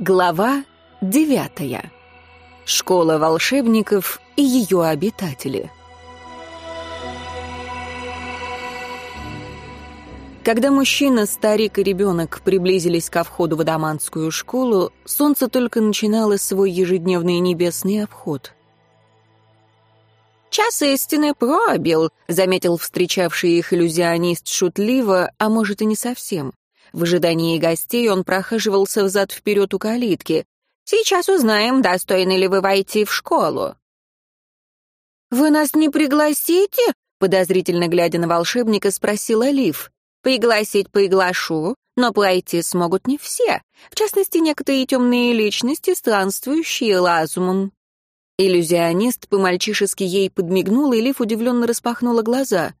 Глава девятая. Школа волшебников и ее обитатели. Когда мужчина, старик и ребенок приблизились ко входу в Адамантскую школу, солнце только начинало свой ежедневный небесный обход. «Час истины пробил», — заметил встречавший их иллюзионист шутливо, а может и не совсем. В ожидании гостей он прохаживался взад-вперед у калитки. «Сейчас узнаем, достойны ли вы войти в школу». «Вы нас не пригласите?» — подозрительно глядя на волшебника, спросила Лив. «Пригласить приглашу, но пройти смогут не все, в частности, некоторые темные личности, странствующие лазумом». Иллюзионист по-мальчишески ей подмигнул, и Лив удивленно распахнула глаза.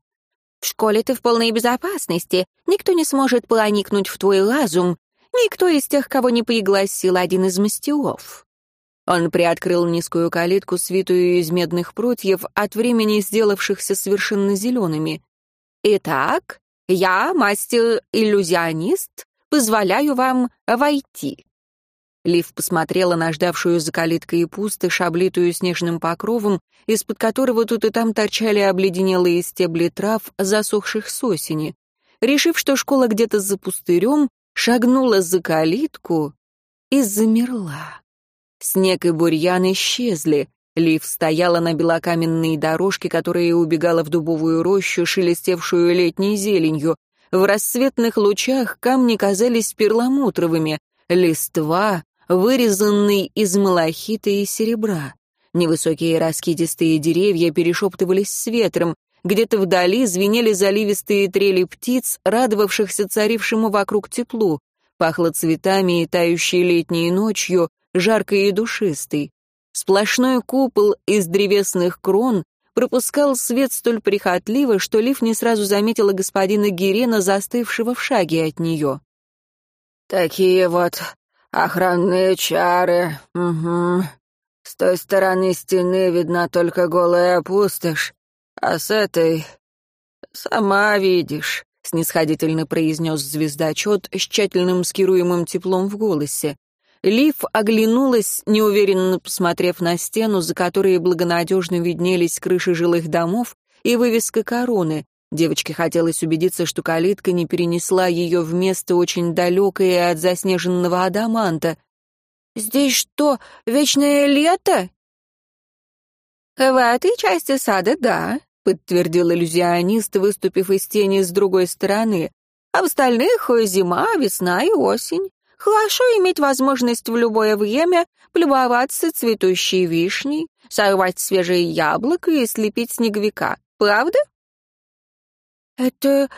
В школе ты в полной безопасности. Никто не сможет проникнуть в твой разум. Никто из тех, кого не пригласил один из мастеров». Он приоткрыл низкую калитку, свитую из медных прутьев, от времени сделавшихся совершенно зелеными. «Итак, я, мастер-иллюзионист, позволяю вам войти». Лив посмотрела на ждавшую за калиткой пустошь, облитую снежным покровом, из-под которого тут и там торчали обледенелые стебли трав, засохших с осени. Решив, что школа где-то за пустырем, шагнула за калитку и замерла. Снег и бурьян исчезли. Лив стояла на белокаменной дорожке, которая убегала в дубовую рощу, шелестевшую летней зеленью. В рассветных лучах камни казались перламутровыми, листва вырезанный из малахита и серебра. Невысокие раскидистые деревья перешептывались с ветром, где-то вдали звенели заливистые трели птиц, радовавшихся царившему вокруг теплу. Пахло цветами и тающей летней ночью, жаркой и душистой. Сплошной купол из древесных крон пропускал свет столь прихотливо, что Лив не сразу заметила господина Герена, застывшего в шаге от нее. «Такие вот Охранные чары, угу. С той стороны стены видна только голая пустошь, а с этой... Сама видишь», — снисходительно произнес звездочет с тщательным скируемым теплом в голосе. Лив оглянулась, неуверенно посмотрев на стену, за которой благонадежно виднелись крыши жилых домов и вывеска короны. Девочке хотелось убедиться, что калитка не перенесла ее в место очень далекое от заснеженного адаманта. «Здесь что, вечное лето?» «В этой части сада, да», — подтвердил иллюзионист, выступив из тени с другой стороны. «А в остальных зима, весна и осень. Хорошо иметь возможность в любое время плюбоваться цветущей вишней, сорвать свежее яблоко и слепить снеговика. Правда?» «Это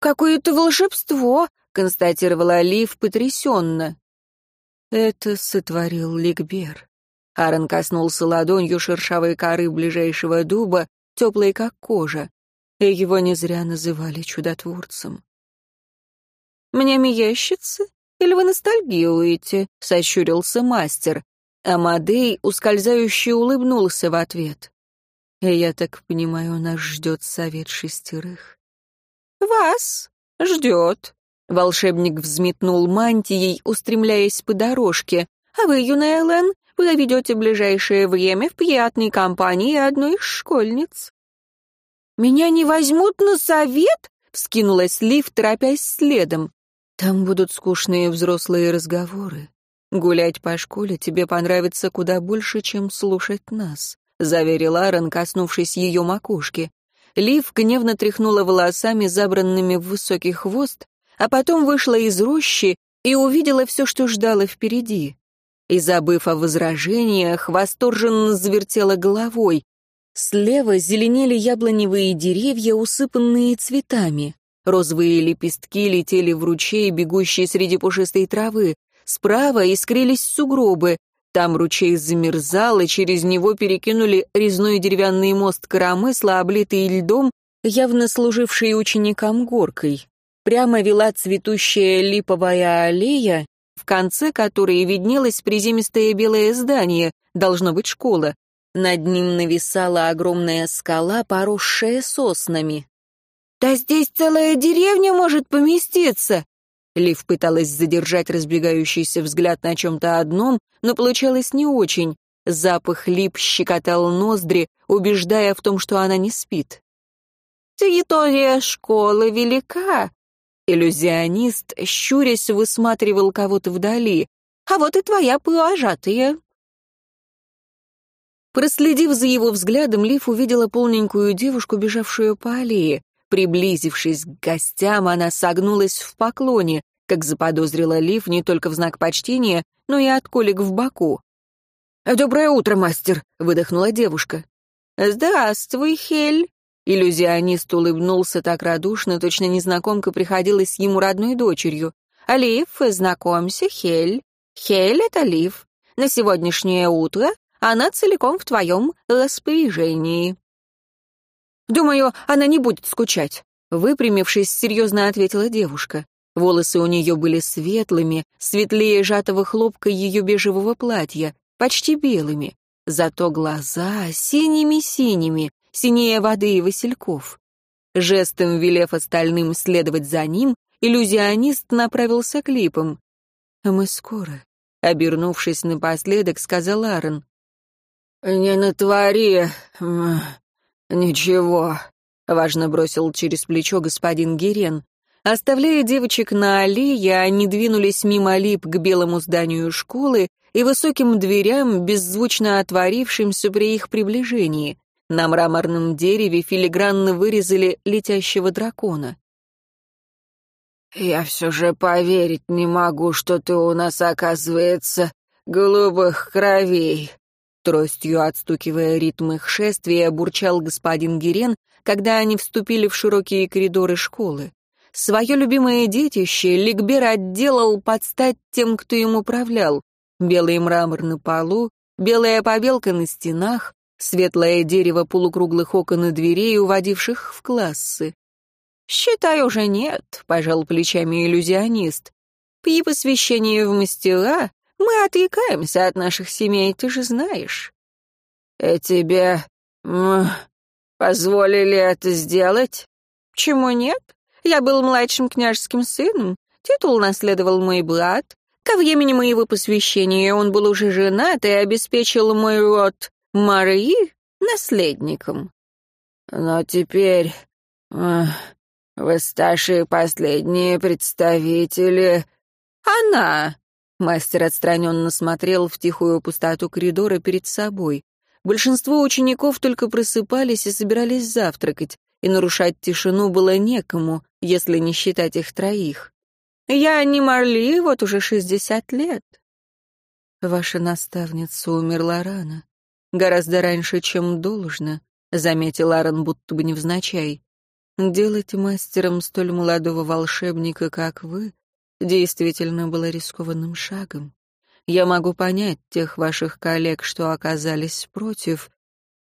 какое-то волшебство», — констатировала Лив потрясенно. «Это сотворил Ликбер». Аарон коснулся ладонью шершавой коры ближайшего дуба, теплой как кожа, и его не зря называли чудотворцем. «Мне миящица? Или вы ностальгируете?» — сощурился мастер. Амадей ускользающе улыбнулся в ответ. «Я так понимаю, нас ждет совет шестерых». «Вас ждет». Волшебник взметнул мантией, устремляясь по дорожке. «А вы, юная Элен, проведете ближайшее время в приятной компании одной из школьниц». «Меня не возьмут на совет?» — вскинулась Лив, торопясь следом. «Там будут скучные взрослые разговоры. Гулять по школе тебе понравится куда больше, чем слушать нас», — заверил Аарон, коснувшись ее макушки. Лив гневно тряхнула волосами, забранными в высокий хвост, а потом вышла из рощи и увидела все, что ждала впереди. И, забыв о возражениях, восторженно завертела головой. Слева зеленели яблоневые деревья, усыпанные цветами. Розовые лепестки летели в ручей, бегущий среди пушистой травы. Справа искрились сугробы, там ручей замерзал, и через него перекинули резной деревянный мост коромысла, облитый льдом, явно служивший ученикам горкой. Прямо вела цветущая липовая аллея, в конце которой виднелось приземистое белое здание, должно быть школа. Над ним нависала огромная скала, поросшая соснами. «Да здесь целая деревня может поместиться!» Лив пыталась задержать разбегающийся взгляд на чем-то одном, но получалось не очень. Запах лип щекотал ноздри, убеждая в том, что она не спит. «Территория школы велика», Иллюзионист, щурясь, высматривал кого-то вдали. «А вот и твоя провожатая». Проследив за его взглядом, Лив увидела полненькую девушку, бежавшую по аллее. Приблизившись к гостям, она согнулась в поклоне, как заподозрила Лив не только в знак почтения, но и от колик в боку. «Доброе утро, мастер!» — выдохнула девушка. «Здравствуй, Хель!» Иллюзионист улыбнулся так радушно, точно незнакомка приходилась ему родной дочерью. «Лив, знакомься, Хель. Хель — это Лив. На сегодняшнее утро она целиком в твоем распоряжении». «Думаю, она не будет скучать», — выпрямившись, серьезно ответила девушка. Волосы у нее были светлыми, светлее сжатого хлопка ее бежевого платья, почти белыми. Зато глаза синими-синими, синее воды и васильков. Жестом велев остальным следовать за ним, иллюзионист направился к липам. «Мы скоро», — обернувшись напоследок, сказал Аарон. «Не натвори... ничего», — важно бросил через плечо господин Герен. Оставляя девочек на аллее, они двинулись мимо лип к белому зданию школы и высоким дверям, беззвучно отворившимся при их приближении. На мраморном дереве филигранно вырезали летящего дракона. «Я все же поверить не могу, что ты у нас, оказывается, голубых кровей», Тростью отстукивая ритм их шествия, бурчал господин Герен, когда они вступили в широкие коридоры школы. Свое любимое детище Ликбер отделал под стать тем, кто им управлял. Белый мрамор на полу, белая побелка на стенах, светлое дерево полукруглых окон и дверей, уводивших в классы. «Считай, уже нет», — пожал плечами иллюзионист. «При посвящении в мастера мы отрекаемся от наших семей, ты же знаешь». «И «Э, тебе позволили это сделать?» «Почему нет? Я был младшим княжеским сыном, титул наследовал мой брат. Ко времени моего посвящения он был уже женат и обеспечил мой род Марии наследником. Но теперь э, вы старшие последние представители. Она. Мастер отстраненно смотрел в тихую пустоту коридора перед собой. Большинство учеников только просыпались и собирались завтракать, и нарушать тишину было некому, если не считать их троих. «Я не Марли вот уже шестьдесят лет». «Ваша наставница умерла рано», Гораздо раньше, чем должно, — заметил Аарон, будто бы невзначай. Делать мастером столь молодого волшебника, как вы, действительно было рискованным шагом. Я могу понять тех ваших коллег, что оказались против,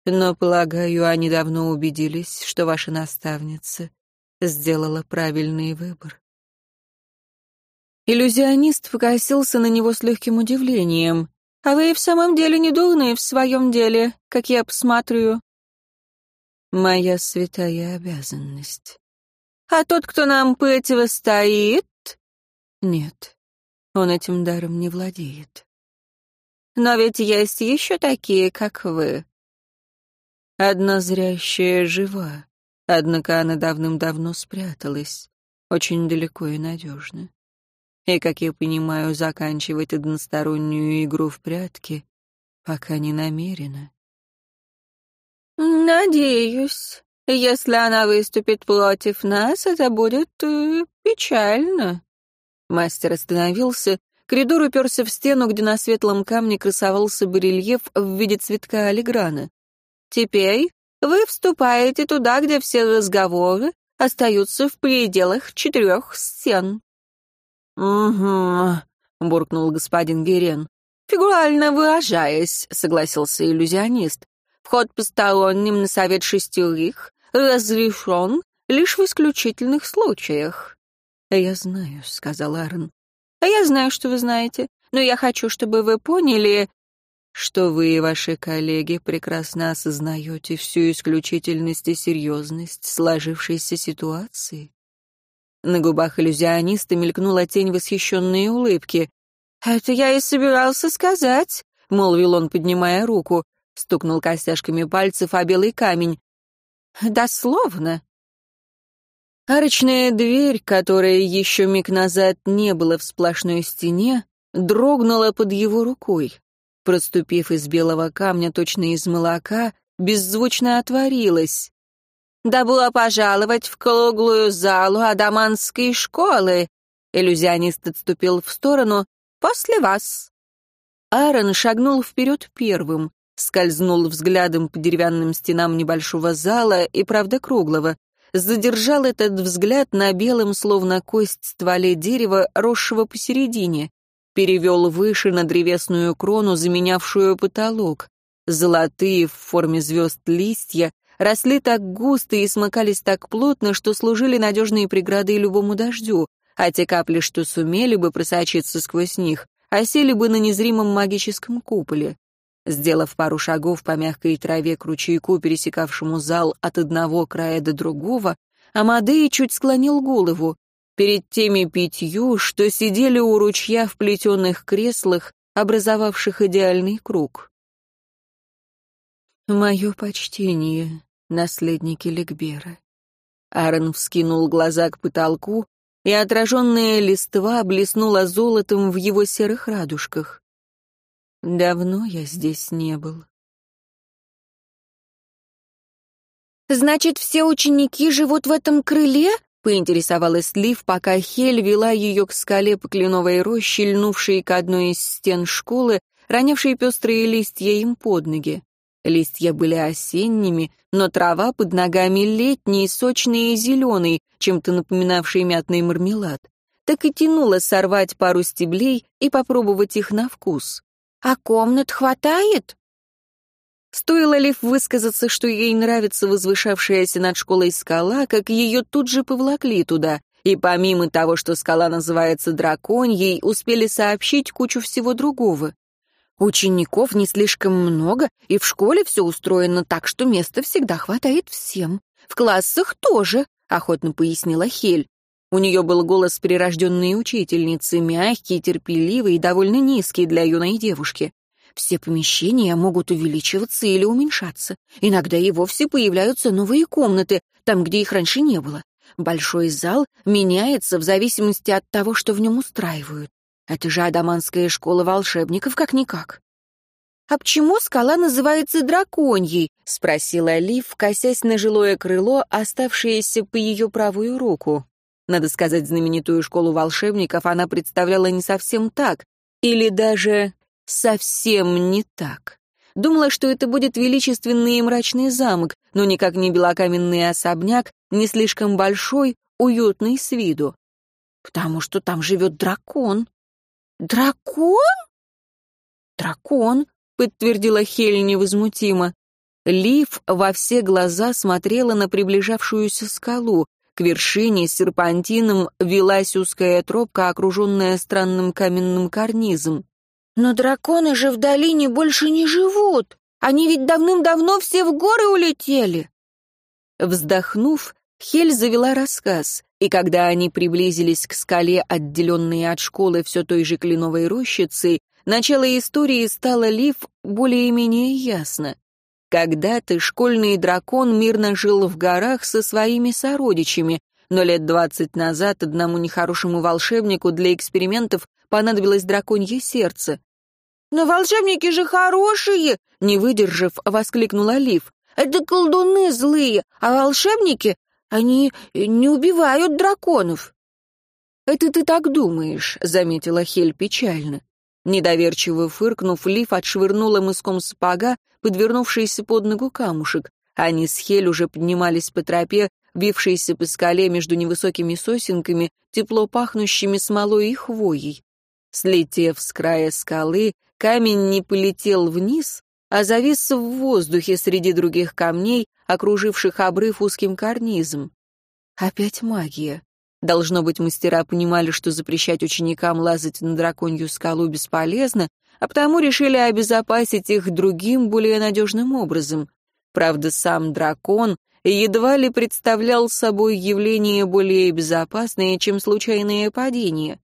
но, полагаю, они давно убедились, что ваша наставница сделала правильный выбор. Иллюзионист покосился на него с легким удивлением. А вы и в самом деле не дурные в своем деле, как я посмотрю. Моя святая обязанность. А тот, кто нам противостоит? Нет, он этим даром не владеет. Но ведь есть еще такие, как вы. Одна зрящая жива, однако она давным-давно спряталась, очень далеко и надежно. И, как я понимаю, заканчивать одностороннюю игру в прятки пока не намерена. «Надеюсь. Если она выступит против нас, это будет э, печально». Мастер остановился. Коридор уперся в стену, где на светлом камне красовался барельеф в виде цветка алиграна. «Теперь вы вступаете туда, где все разговоры остаются в пределах четырех стен». «Угу», — буркнул господин Герен. «Фигурально выражаясь», — согласился иллюзионист. «Вход посторонним на совет шестерых разрешен лишь в исключительных случаях». «Я знаю», — сказал Аарон. «А я знаю, что вы знаете, но я хочу, чтобы вы поняли, что вы и ваши коллеги прекрасно осознаете всю исключительность и серьезность сложившейся ситуации. На губах иллюзиониста мелькнула тень восхищенной улыбки. «Это я и собирался сказать», — молвил он, поднимая руку. Стукнул костяшками пальцев о белый камень. «Дословно». Арочная дверь, которая еще миг назад не была в сплошной стене, дрогнула под его рукой. Проступив из белого камня, точно из молока, беззвучно отворилась. «Добро пожаловать в круглую залу Адаманской школы!» Иллюзионист отступил в сторону. «После вас!» Аарон шагнул вперед первым, скользнул взглядом по деревянным стенам небольшого зала и, правда, круглого, задержал этот взгляд на белом, словно кость стволе дерева, росшего посередине, перевел выше на древесную крону, заменявшую потолок. Золотые в форме звезд листья росли так густо и смыкались так плотно, что служили надежной преградой любому дождю, а те капли, что сумели бы просочиться сквозь них, осели бы на незримом магическом куполе. Сделав пару шагов по мягкой траве к ручейку, пересекавшему зал от одного края до другого, Амадей чуть склонил голову. Перед теми пятью, что сидели у ручья в плетеных креслах, образовавших идеальный круг. «Мое почтение», наследники Легбера. Аарон вскинул глаза к потолку, и отраженная листва блеснула золотом в его серых радужках. Давно я здесь не был. «Значит, все ученики живут в этом крыле?» — поинтересовалась Лив, пока Хель вела ее к скале по кленовой роще, льнувшей к одной из стен школы, ронявшей пестрые листья им под ноги. Листья были осенними, но трава под ногами летней, сочной и зеленой, чем-то напоминавшей мятный мармелад. Так и тянуло сорвать пару стеблей и попробовать их на вкус. «А комнат хватает?» Стоило Лив высказаться, что ей нравится возвышавшаяся над школой скала, как ее тут же повлакли туда, и помимо того, что скала называется драконьей, успели сообщить кучу всего другого. Учеников не слишком много, и в школе все устроено так, что места всегда хватает всем. В классах тоже, охотно пояснила Хель. У нее был голос прирожденной учительницы, мягкий, терпеливый и довольно низкий для юной девушки. Все помещения могут увеличиваться или уменьшаться. Иногда и вовсе появляются новые комнаты, там, где их раньше не было. Большой зал меняется в зависимости от того, что в нем устраивают. Это же адаманская школа волшебников, как-никак. «А почему скала называется драконьей?» — спросила Лив, косясь на жилое крыло, оставшееся по ее правую руку. Надо сказать, знаменитую школу волшебников она представляла не совсем так, или даже совсем не так. Думала, что это будет величественный и мрачный замок, но никак не белокаменный особняк, не слишком большой, уютный с виду. «Потому что там живет дракон», «Дракон?» «Дракон», — подтвердила Хель невозмутимо. Лив во все глаза смотрела на приближавшуюся скалу. К вершине с серпантином велась узкая тропка, окруженная странным каменным карнизом. «Но драконы же в долине больше не живут! Они ведь давным-давно все в горы улетели!» Вздохнув, Хель завела рассказ, и когда они приблизились к скале, отделенной от школы все той же кленовой рощицей, начало истории стало Лив более-менее ясно. Когда-то школьный дракон мирно жил в горах со своими сородичами, но лет двадцать назад одному нехорошему волшебнику для экспериментов понадобилось драконье сердце. «Но волшебники же хорошие!» — не выдержав, воскликнула Лив. «Это колдуны злые, а волшебники они не убивают драконов». «Это ты так думаешь», — заметила Хель печально. Недоверчиво фыркнув, Лив отшвырнула мыском сапога, подвернувшийся под ногу камушек. Они с Хель уже поднимались по тропе, бившейся по скале между невысокими сосенками, тепло пахнущими смолой и хвоей. Слетев с края скалы, камень не полетел вниз, а завис в воздухе среди других камней, окруживших обрыв узким карнизом. Опять магия. Должно быть, мастера понимали, что запрещать ученикам лазать на драконью скалу бесполезно, а потому решили обезопасить их другим, более надежным образом. Правда, сам дракон едва ли представлял собой явление более безопасное, чем случайное падение.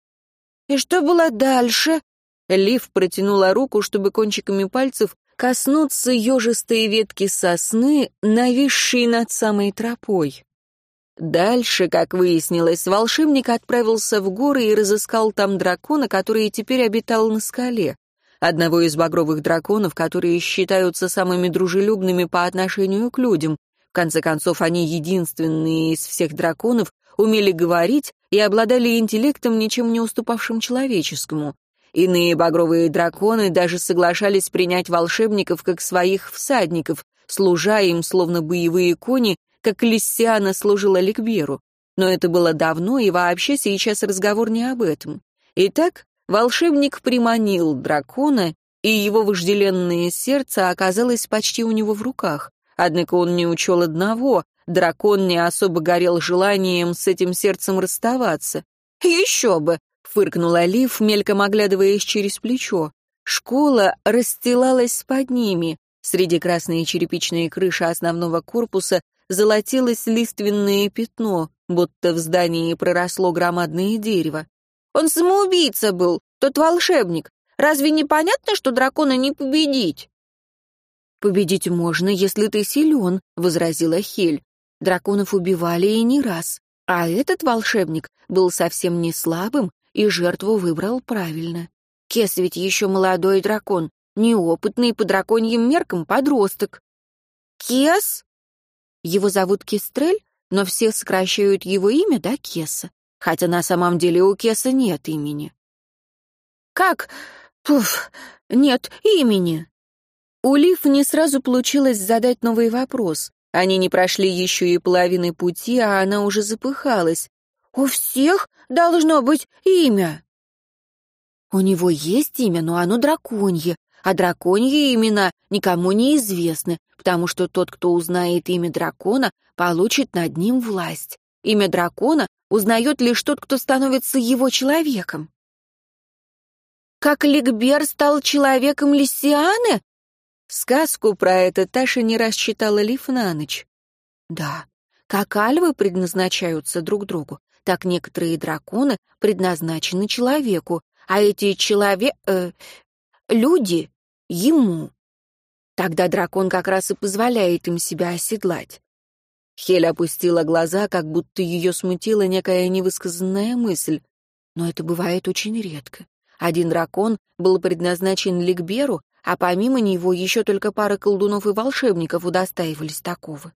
«И что было дальше?» Лив протянула руку, чтобы кончиками пальцев коснуться ежистой ветки сосны, нависшей над самой тропой. Дальше, как выяснилось, волшебник отправился в горы и разыскал там дракона, который теперь обитал на скале. Одного из багровых драконов, которые считаются самыми дружелюбными по отношению к людям. В конце концов, они единственные из всех драконов умели говорить и обладали интеллектом, ничем не уступавшим человеческому. Иные багровые драконы даже соглашались принять волшебников как своих всадников, служа им, словно боевые кони, как Лиссиана служила Ликберу. Но это было давно, и вообще сейчас разговор не об этом. Итак, волшебник приманил дракона, и его вожделенное сердце оказалось почти у него в руках. Однако он не учел одного, дракон не особо горел желанием с этим сердцем расставаться. «Еще бы!» — фыркнула Лив, мельком оглядываясь через плечо. Школа расстилалась под ними. Среди красной черепичной крыши основного корпуса золотилось лиственное пятно, будто в здании проросло громадное дерево. «Он самоубийца был, тот волшебник. Разве не понятно, что дракона не победить?» «Победить можно, если ты силен», — возразила Хель. «Драконов убивали и не раз. А этот волшебник был совсем не слабым и жертву выбрал правильно. Кес ведь еще молодой дракон, неопытный по драконьим меркам подросток». «Кес?» Его зовут Кистрель, но все сокращают его имя до Кеса, хотя на самом деле у Кеса нет имени. «Как? Пуф, нет имени!» У Лив не сразу получилось задать новый вопрос. Они не прошли еще и половины пути, а она уже запыхалась. «У всех должно быть имя!» «У него есть имя, но оно драконье, а драконьи имена никому не известны, потому что тот, кто узнает имя дракона, получит над ним власть. Имя дракона узнает лишь тот, кто становится его человеком. Как Ликбер стал человеком Лисианы? Сказку про это Таша не раз читала Лиф на ночь. Да, как альвы предназначаются друг другу, так некоторые драконы предназначены человеку, а эти человек... Э, люди ему. Тогда дракон как раз и позволяет им себя оседлать. Хель опустила глаза, как будто ее смутила некая невысказанная мысль. Но это бывает очень редко. Один дракон был предназначен Ликберу, а помимо него еще только пара колдунов и волшебников удостаивались такого.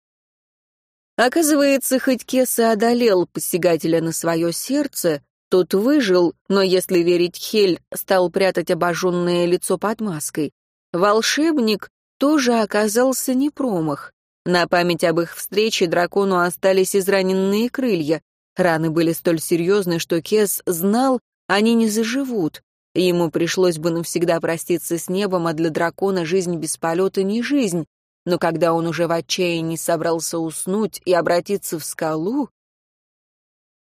Оказывается, хоть Кеса одолел посягателя на свое сердце, тот выжил, но, если верить Хель, стал прятать обожженное лицо под маской. Волшебник тоже оказался не промах. На память об их встрече дракону остались израненные крылья. Раны были столь серьезны, что Кес знал, они не заживут. Ему пришлось бы навсегда проститься с небом, а для дракона жизнь без полета не жизнь. Но когда он уже в отчаянии собрался уснуть и обратиться в скалу...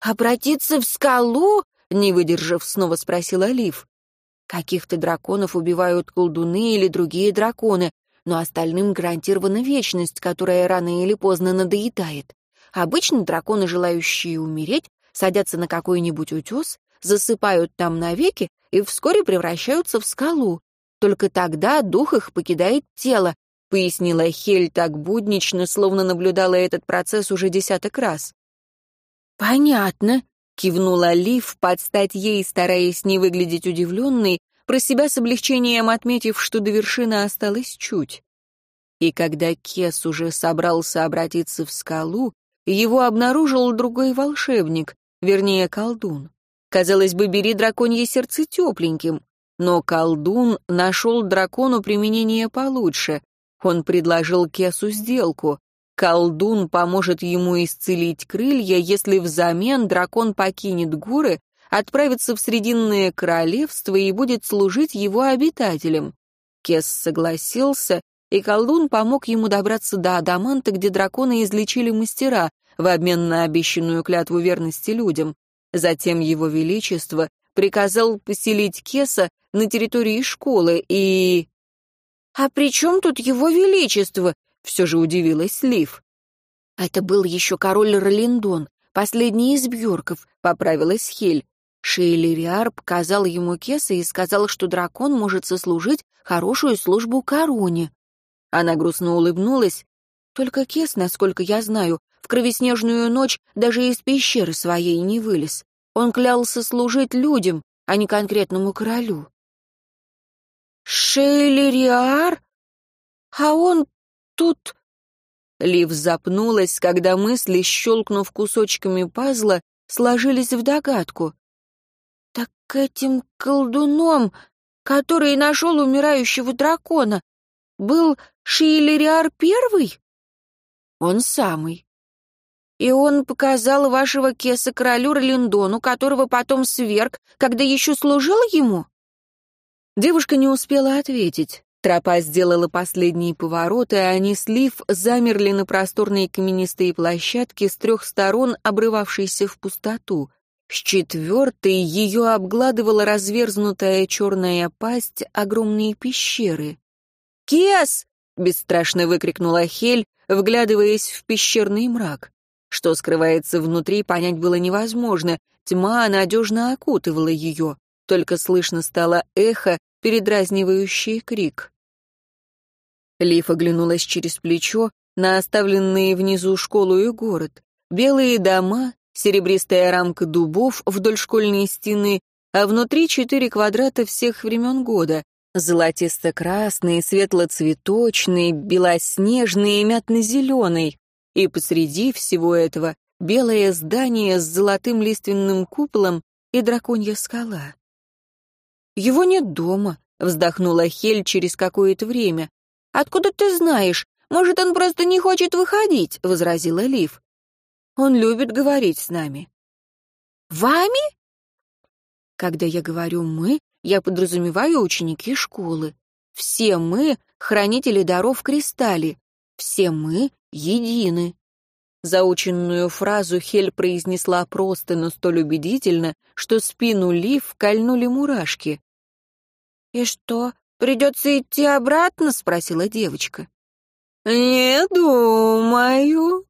«Обратиться в скалу?» — не выдержав, снова спросила Лив. Каких-то драконов убивают колдуны или другие драконы, но остальным гарантирована вечность, которая рано или поздно надоедает. Обычно драконы, желающие умереть, садятся на какой-нибудь утес, засыпают там навеки и вскоре превращаются в скалу. Только тогда дух их покидает тело, пояснила Хель так буднично, словно наблюдала этот процесс уже десяток раз. «Понятно», Кивнула Лив, под стать ей, стараясь не выглядеть удивленной, про себя с облегчением отметив, что до вершины осталось чуть. И когда Кес уже собрался обратиться в скалу, его обнаружил другой волшебник, вернее, колдун. Казалось бы, бери драконье сердце тепленьким, но колдун нашел дракону применение получше. Он предложил Кесу сделку. Колдун поможет ему исцелить крылья, если взамен дракон покинет горы, отправится в Срединное Королевство и будет служить его обитателям. Кес согласился, и колдун помог ему добраться до Адаманта, где драконы излечили мастера в обмен на обещанную клятву верности людям. Затем его величество приказал поселить Кеса на территории школы и... «А при чем тут его величество?» Все же удивилась Лив. Это был еще король Ролиндон, последний из бьорков, поправилась Хель. Шейлериар показал ему кеса и сказал, что дракон может сослужить хорошую службу короне. Она грустно улыбнулась. Только кес, насколько я знаю, в кровеснежную ночь даже из пещеры своей не вылез. Он клялся служить людям, а не конкретному королю. «Шейлериар? А он тут...» Лив запнулась, когда мысли, щелкнув кусочками пазла, сложились в догадку. «Так этим колдуном, который нашел умирающего дракона, был Шейлериар Первый?» «Он самый. И он показал вашего кеса королю Ролиндону, которого потом сверг, когда еще служил ему?» Девушка не успела ответить. Тропа сделала последние повороты, а они с замерли на просторной каменистой площадке с трех сторон, обрывавшейся в пустоту. С четвертой ее обгладывала разверзнутая черная пасть огромные пещеры. «Кес!» — бесстрашно выкрикнула Хель, вглядываясь в пещерный мрак. Что скрывается внутри, понять было невозможно. Тьма надежно окутывала ее. Только слышно стало эхо, передразнивающее крик. Лиф оглянулась через плечо на оставленные внизу школу и город. Белые дома, серебристая рамка дубов вдоль школьной стены, а внутри четыре квадрата всех времен года. Золотисто-красный, светло-цветочный, белоснежный и мятно-зеленый. И посреди всего этого белое здание с золотым лиственным куполом и драконья скала. «Его нет дома», — вздохнула Хель через какое-то время. «Откуда ты знаешь? Может, он просто не хочет выходить», — возразила Лив. «Он любит говорить с нами». «Вами?» Когда я говорю «мы», я подразумеваю ученики школы. Все мы — хранители даров кристалли. Все мы едины. Заученную фразу Хель произнесла просто, но столь убедительно, что спину Лив кольнули мурашки. «И что, придется идти обратно?» — спросила девочка. «Не думаю».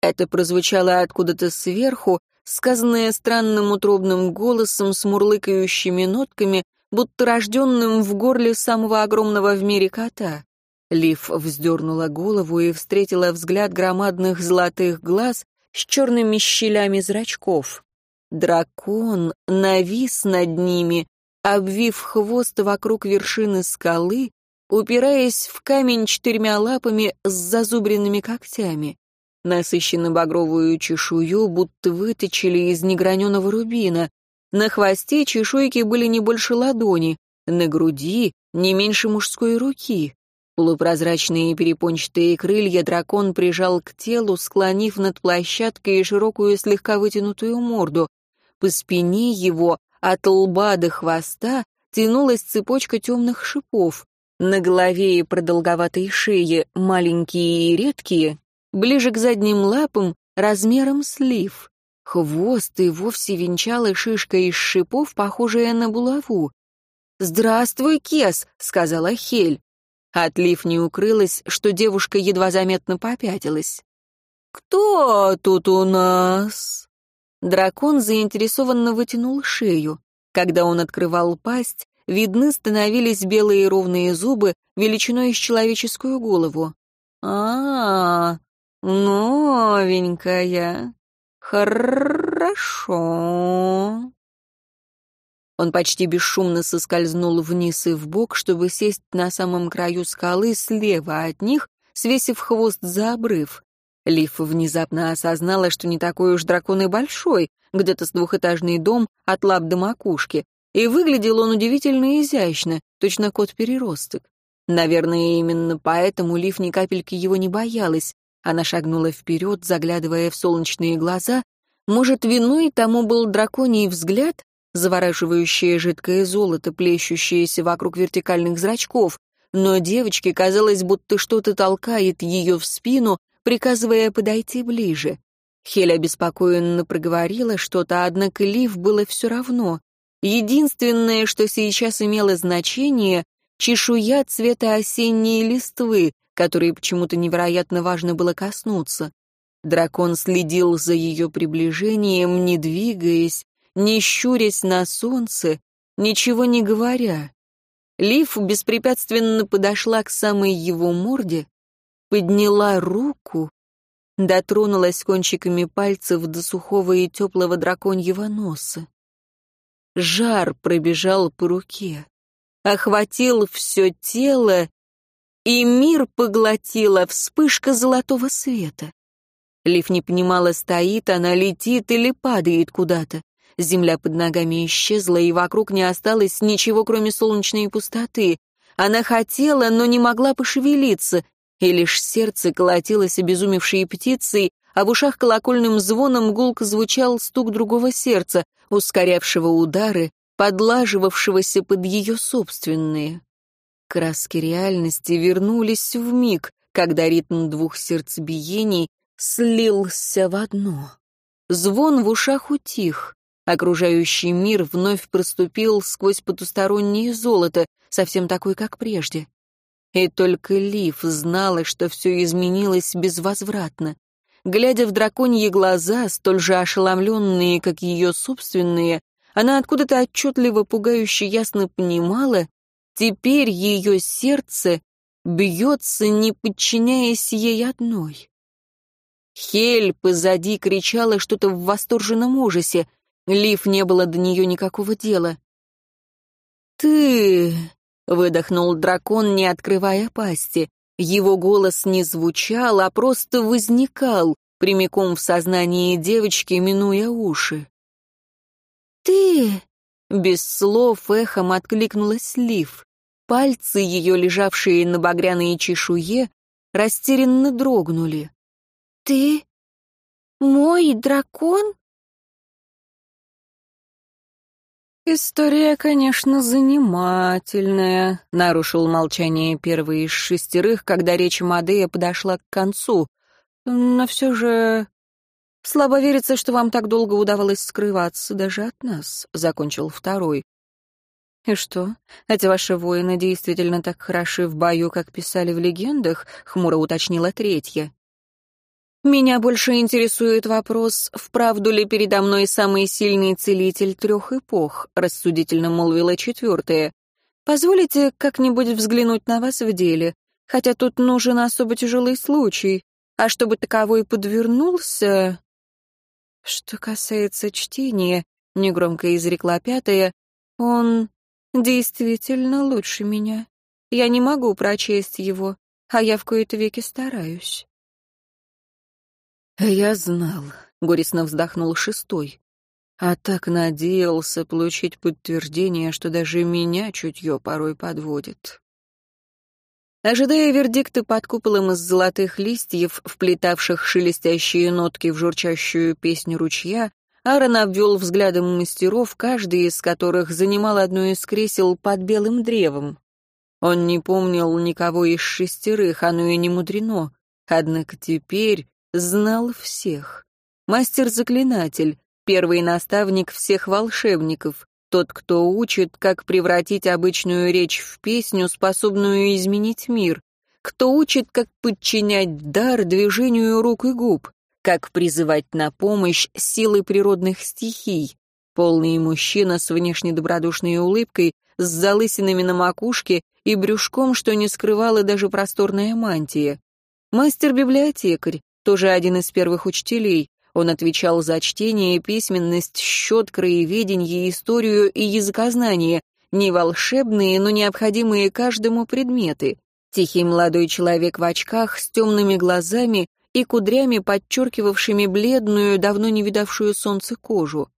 Это прозвучало откуда-то сверху, сказанное странным утробным голосом с мурлыкающими нотками, будто рожденным в горле самого огромного в мире кота. Лив вздернула голову и встретила взгляд громадных золотых глаз с черными щелями зрачков. Дракон навис над ними, обвив хвост вокруг вершины скалы, упираясь в камень четырьмя лапами с зазубренными когтями. Насыщенно-багровую чешую будто выточили из неграненого рубина. На хвосте чешуйки были не больше ладони, на груди не меньше мужской руки. Полупрозрачные перепончатые крылья дракон прижал к телу, склонив над площадкой широкую слегка вытянутую морду. По спине его, от лба до хвоста, тянулась цепочка темных шипов. На голове и продолговатой шее маленькие и редкие, ближе к задним лапам, размером слив. Хвост и вовсе венчала шишка из шипов, похожая на булаву. «Здравствуй, Кес», — сказала Хель. Отлив не укрылась, что девушка едва заметно попятилась. «Кто тут у нас?» Дракон заинтересованно вытянул шею. Когда он открывал пасть, видны становились белые ровные зубы величиной с человеческую голову. «А, новенькая. Хорошо». Он почти бесшумно соскользнул вниз и вбок, чтобы сесть на самом краю скалы слева от них, свесив хвост за обрыв. Лиф внезапно осознала, что не такой уж дракон и большой, где-то с двухэтажный дом от лап до макушки, и выглядел он удивительно изящно, точно кот-переросток. Наверное, именно поэтому Лиф ни капельки его не боялась. Она шагнула вперед, заглядывая в солнечные глаза. Может, виной тому был драконий взгляд, завораживающее жидкое золото, плещущееся вокруг вертикальных зрачков, но девочке казалось, будто что-то толкает ее в спину, приказывая подойти ближе. Хель обеспокоенно проговорила что-то, однако Лив было все равно. Единственное, что сейчас имело значение — чешуя цвета осенней листвы, которой почему-то невероятно важно было коснуться. Дракон следил за ее приближением, не двигаясь, не щурясь на солнце, ничего не говоря. Лив беспрепятственно подошла к самой его морде, подняла руку, дотронулась кончиками пальцев до сухого и теплого драконьего носа. Жар пробежал по руке, охватил все тело, и мир поглотила вспышка золотого света. Лив не понимала, стоит она, летит или падает куда-то. Земля под ногами исчезла, и вокруг не осталось ничего, кроме солнечной пустоты. Она хотела, но не могла пошевелиться, и лишь сердце колотилось обезумевшей птицей, а в ушах колокольным звоном гулко звучал стук другого сердца, ускорявшего удары, подлаживавшегося под ее собственные. Краски реальности вернулись в миг, когда ритм двух сердцебиений слился в одно. Звон в ушах утих. Окружающий мир вновь проступил сквозь потустороннее золото, совсем такой, как прежде. И только Лив знала, что все изменилось безвозвратно. Глядя в драконьи глаза, столь же ошеломленные, как ее собственные, она откуда-то отчетливо пугающе ясно понимала, теперь ее сердце бьется, не подчиняясь ей одной. Хель позади кричала что-то в восторженном ужасе. Лив не было до нее никакого дела. «Ты...» — выдохнул дракон, не открывая пасти. Его голос не звучал, а просто возникал, прямиком в сознании девочки, минуя уши. «Ты...» — без слов эхом откликнулась Лив. Пальцы ее, лежавшие на багряной чешуе, растерянно дрогнули. «Ты мой дракон?» «История, конечно, занимательная», — нарушил молчание первый из шестерых, когда речь Мадея подошла к концу. «Но все же...» «Слабо верится, что вам так долго удавалось скрываться даже от нас», — закончил второй. «И что, эти ваши воины действительно так хороши в бою, как писали в легендах?» — хмуро уточнила третья. Меня больше интересует вопрос, вправду ли передо мной самый сильный целитель трех эпох, рассудительно молвила четвертая. Позволите как-нибудь взглянуть на вас в деле, хотя тут нужен особо тяжелый случай, а чтобы таковой подвернулся... Что касается чтения, негромко изрекла пятая, он действительно лучше меня. Я не могу прочесть его, а я в кои-то веки стараюсь. «Я знал», — горестно вздохнул шестой. «А так надеялся получить подтверждение, что даже меня чутье порой подводит». Ожидая вердикта под куполом из золотых листьев, вплетавших шелестящие нотки в журчащую песню ручья, Аарон обвел взглядом мастеров, каждый из которых занимал одно из кресел под белым древом. Он не помнил никого из шестерых, оно и не мудрено. Однако теперь знал всех. Мастер-заклинатель, первый наставник всех волшебников, тот, кто учит, как превратить обычную речь в песню, способную изменить мир, кто учит, как подчинять дар движению рук и губ, как призывать на помощь силы природных стихий. Полный мужчина с внешне добродушной улыбкой, с залысинами на макушке и брюшком, что не скрывала даже просторная мантия. Мастер-библиотекарь, тоже один из первых учителей. Он отвечал за чтение, письменность, счет, краеведение, историю и языкознание, не волшебные, но необходимые каждому предметы. Тихий молодой человек в очках с темными глазами и кудрями, подчеркивавшими бледную, давно не видавшую солнце кожу.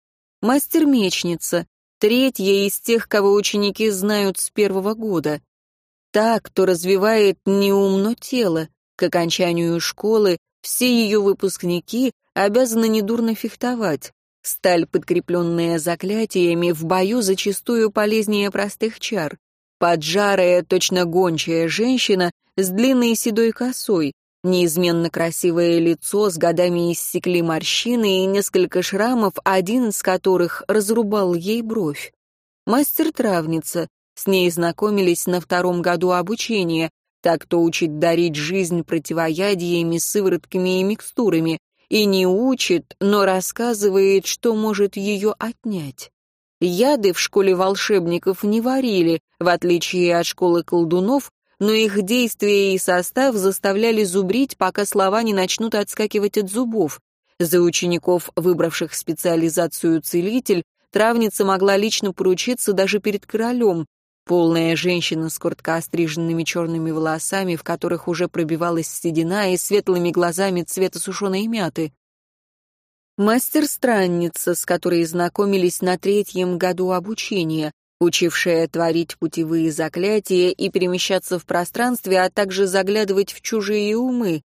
Мастер-мечница, третья из тех, кого ученики знают с первого года. Та, кто развивает не ум, но тело. К окончанию школы все ее выпускники обязаны недурно фехтовать. Сталь, подкрепленная заклятиями, в бою зачастую полезнее простых чар. Поджарая, точно гончая женщина с длинной седой косой, неизменно красивое лицо, с годами иссекли морщины и несколько шрамов, один из которых разрубал ей бровь. Мастер-травница, с ней знакомились на втором году обучения, так, кто учит дарить жизнь противоядиями, сыворотками и микстурами, и не учит, но рассказывает, что может ее отнять. Яды в школе волшебников не варили, в отличие от школы колдунов, но их действия и состав заставляли зубрить, пока слова не начнут отскакивать от зубов. За учеников, выбравших специализацию целитель, травница могла лично поручиться даже перед королем. Полная женщина с коротко остриженными черными волосами, в которых уже пробивалась седина, и светлыми глазами цвета сушеной мяты. Мастер-странница, с которой знакомились на третьем году обучения, учившая творить путевые заклятия и перемещаться в пространстве, а также заглядывать в чужие умы.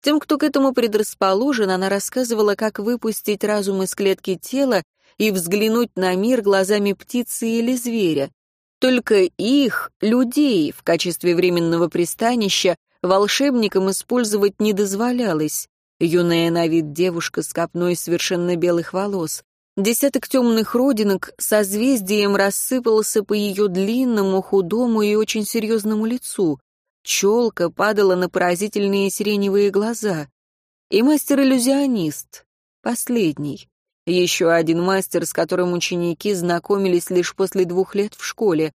Тем, кто к этому предрасположен, она рассказывала, как выпустить разум из клетки тела и взглянуть на мир глазами птицы или зверя. Только их, людей, в качестве временного пристанища волшебникам использовать не дозволялось. Юная на вид девушка с копной совершенно белых волос. Десяток темных родинок созвездием рассыпался по ее длинному, худому и очень серьезному лицу. Челка падала на поразительные сиреневые глаза. И мастер-иллюзионист. Последний. Еще один мастер, с которым ученики знакомились лишь после двух лет в школе.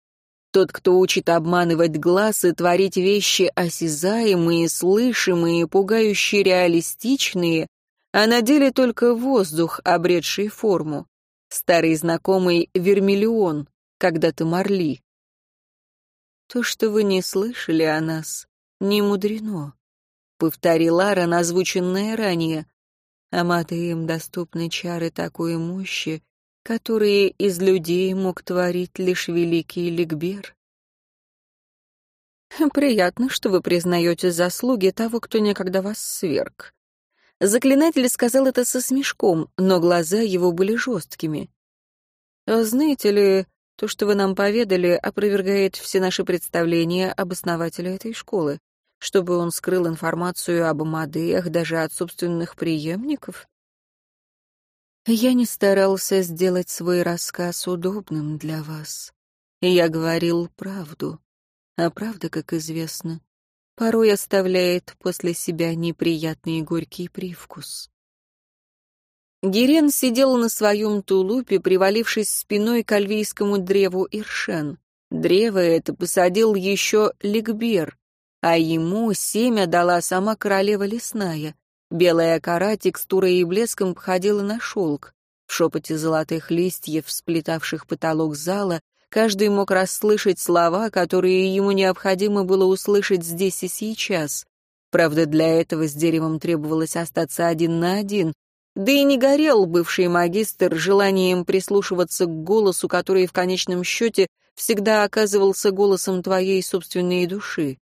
Тот, кто учит обманывать глаз и творить вещи осязаемые, слышимые, пугающие реалистичные, а на деле только воздух, обретший форму. Старый знакомый Вермиллион, когда-то Марли. То, что вы не слышали о нас, не мудрено, — повторила Ара, озвученная ранее. Аматы им доступны чары такой мощи, которые из людей мог творить лишь великий Ликбер. Приятно, что вы признаете заслуги того, кто некогда вас сверг. Заклинатель сказал это со смешком, но глаза его были жесткими. Знаете ли, то, что вы нам поведали, опровергает все наши представления об основателе этой школы. Чтобы он скрыл информацию об Амадеях даже от собственных преемников? Я не старался сделать свой рассказ удобным для вас. Я говорил правду. А правда, как известно, порой оставляет после себя неприятный и горький привкус. Герен сидел на своем тулупе, привалившись спиной к альвийскому древу Иршен. Древо это посадил еще Ликбер, а ему семя дала сама королева лесная. Белая кора текстурой и блеском походила на шелк. В шепоте золотых листьев, сплетавших потолок зала, каждый мог расслышать слова, которые ему необходимо было услышать здесь и сейчас. Правда, для этого с деревом требовалось остаться один на один. Да и не горел бывший магистр желанием прислушиваться к голосу, который в конечном счете всегда оказывался голосом твоей собственной души.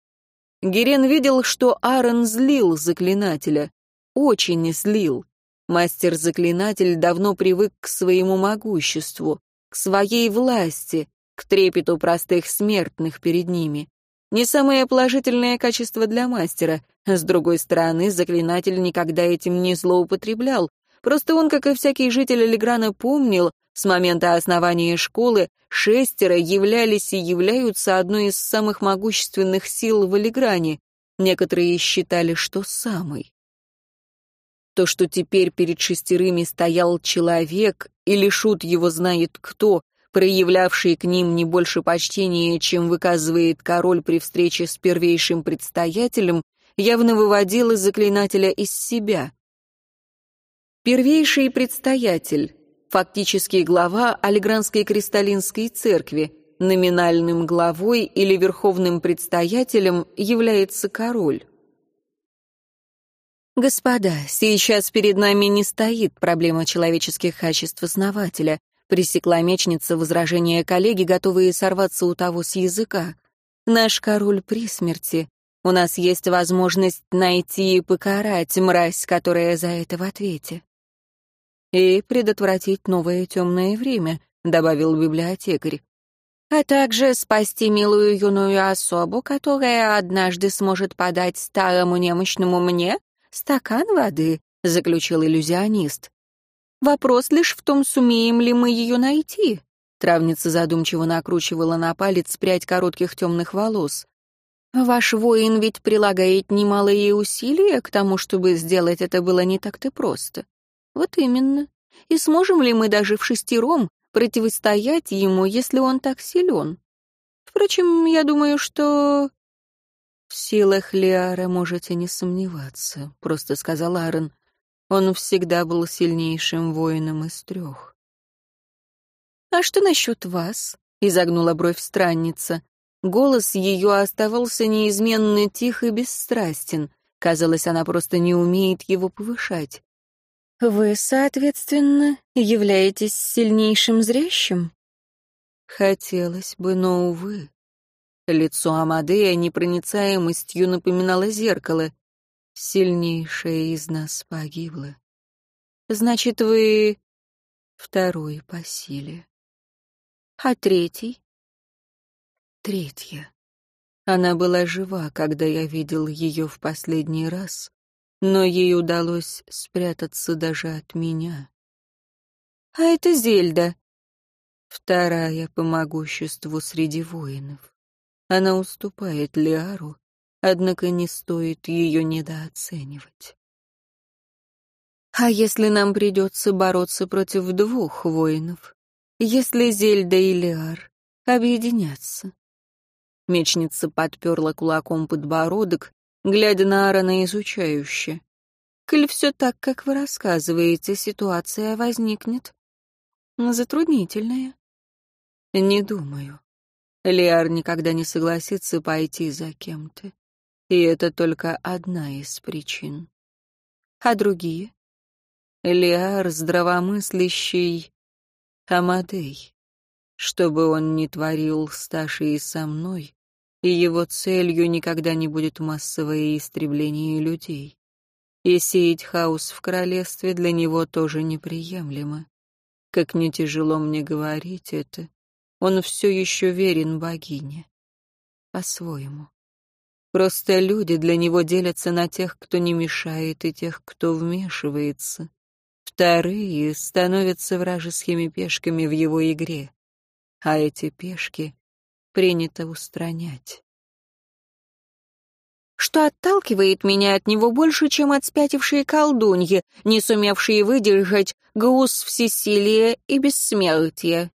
Герен видел, что Аарон злил заклинателя очень злил. Мастер-заклинатель давно привык к своему могуществу, к своей власти, к трепету простых смертных перед ними. Не самое положительное качество для мастера. С другой стороны, заклинатель никогда этим не злоупотреблял. Просто он, как и всякий житель Элеграна, помнил, с момента основания школы шестеро являлись и являются одной из самых могущественных сил в Элегране. Некоторые считали, что самой. То, что теперь перед шестерыми стоял человек, или шут его знает кто, проявлявший к ним не больше почтения, чем выказывает король при встрече с первейшим предстоятелем, явно выводил из заклинателя из себя. Первейший предстоятель, фактически глава Альгранской кристаллинской церкви, номинальным главой или верховным предстоятелем является король. «Господа, сейчас перед нами не стоит проблема человеческих качеств основателя», пресекла мечница возражения коллеги, готовые сорваться у того с языка. «Наш король при смерти. У нас есть возможность найти и покарать мразь, которая за это в ответе». «И предотвратить новое темное время», — добавил библиотекарь. «А также спасти милую юную особу, которая однажды сможет подать старому немощному мне «Стакан воды», — заключил иллюзионист. «Вопрос лишь в том, сумеем ли мы ее найти». Травница задумчиво накручивала на палец прядь коротких темных волос. Ваш воин ведь прилагает немалые усилия к тому, чтобы сделать это было не так-то просто. Вот именно. И сможем ли мы даже в шестером противостоять ему, если он так силен? Впрочем, я думаю, что... «В силах Лиара можете не сомневаться», — просто сказал Аарон. «Он всегда был сильнейшим воином из трех». «А что насчет вас?» — изогнула бровь странница. Голос ее оставался неизменно тих и бесстрастен. Казалось, она просто не умеет его повышать. «Вы, соответственно, являетесь сильнейшим зрящим?» «Хотелось бы, но, увы». Лицо Амадея непроницаемостью напоминало зеркало. Сильнейшая из нас погибла. «Значит, вы второй по силе». «А третий?» Третья. Она была жива, когда я видел ее в последний раз, но ей удалось спрятаться даже от меня. А это Зельда. Вторая по могуществу среди воинов. Она уступает Лиару, однако не стоит ее недооценивать. А если нам придется бороться против двух воинов? Если Зельда и Лиар объединятся? Мечница подперла кулаком подбородок, глядя на Аарона изучающе. «Коль все так, как вы рассказываете, ситуация возникнет. Затруднительная». «Не думаю. Лиар никогда не согласится пойти за кем-то. И это только одна из причин. А другие?» Лиар здравомыслящий Амадей. Что бы он ни творил с Ташей и со мной, и его целью никогда не будет массовое истребление людей. И сеять хаос в королевстве для него тоже неприемлемо. Как не тяжело мне говорить это, он все еще верен богине. По-своему. Просто люди для него делятся на тех, кто не мешает, и тех, кто вмешивается. Вторые становятся вражескими пешками в его игре. А эти пешки принято устранять. Что отталкивает меня от него больше, чем от спятившей колдуньи, не сумевшие выдержать груз всесилия и бессмертия.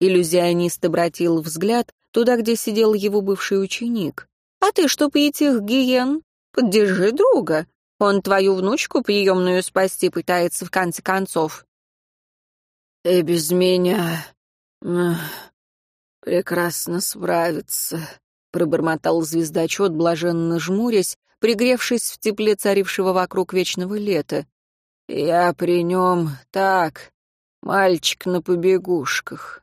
Иллюзионист обратил взгляд туда, где сидел его бывший ученик. «А ты что, этих гиен? Поддержи друга. Он твою внучку приемную спасти пытается в конце концов». «И без меня прекрасно справится», — пробормотал звездочет, блаженно жмурясь, пригревшись в тепле царившего вокруг вечного лета. «Я при нем так, мальчик на побегушках».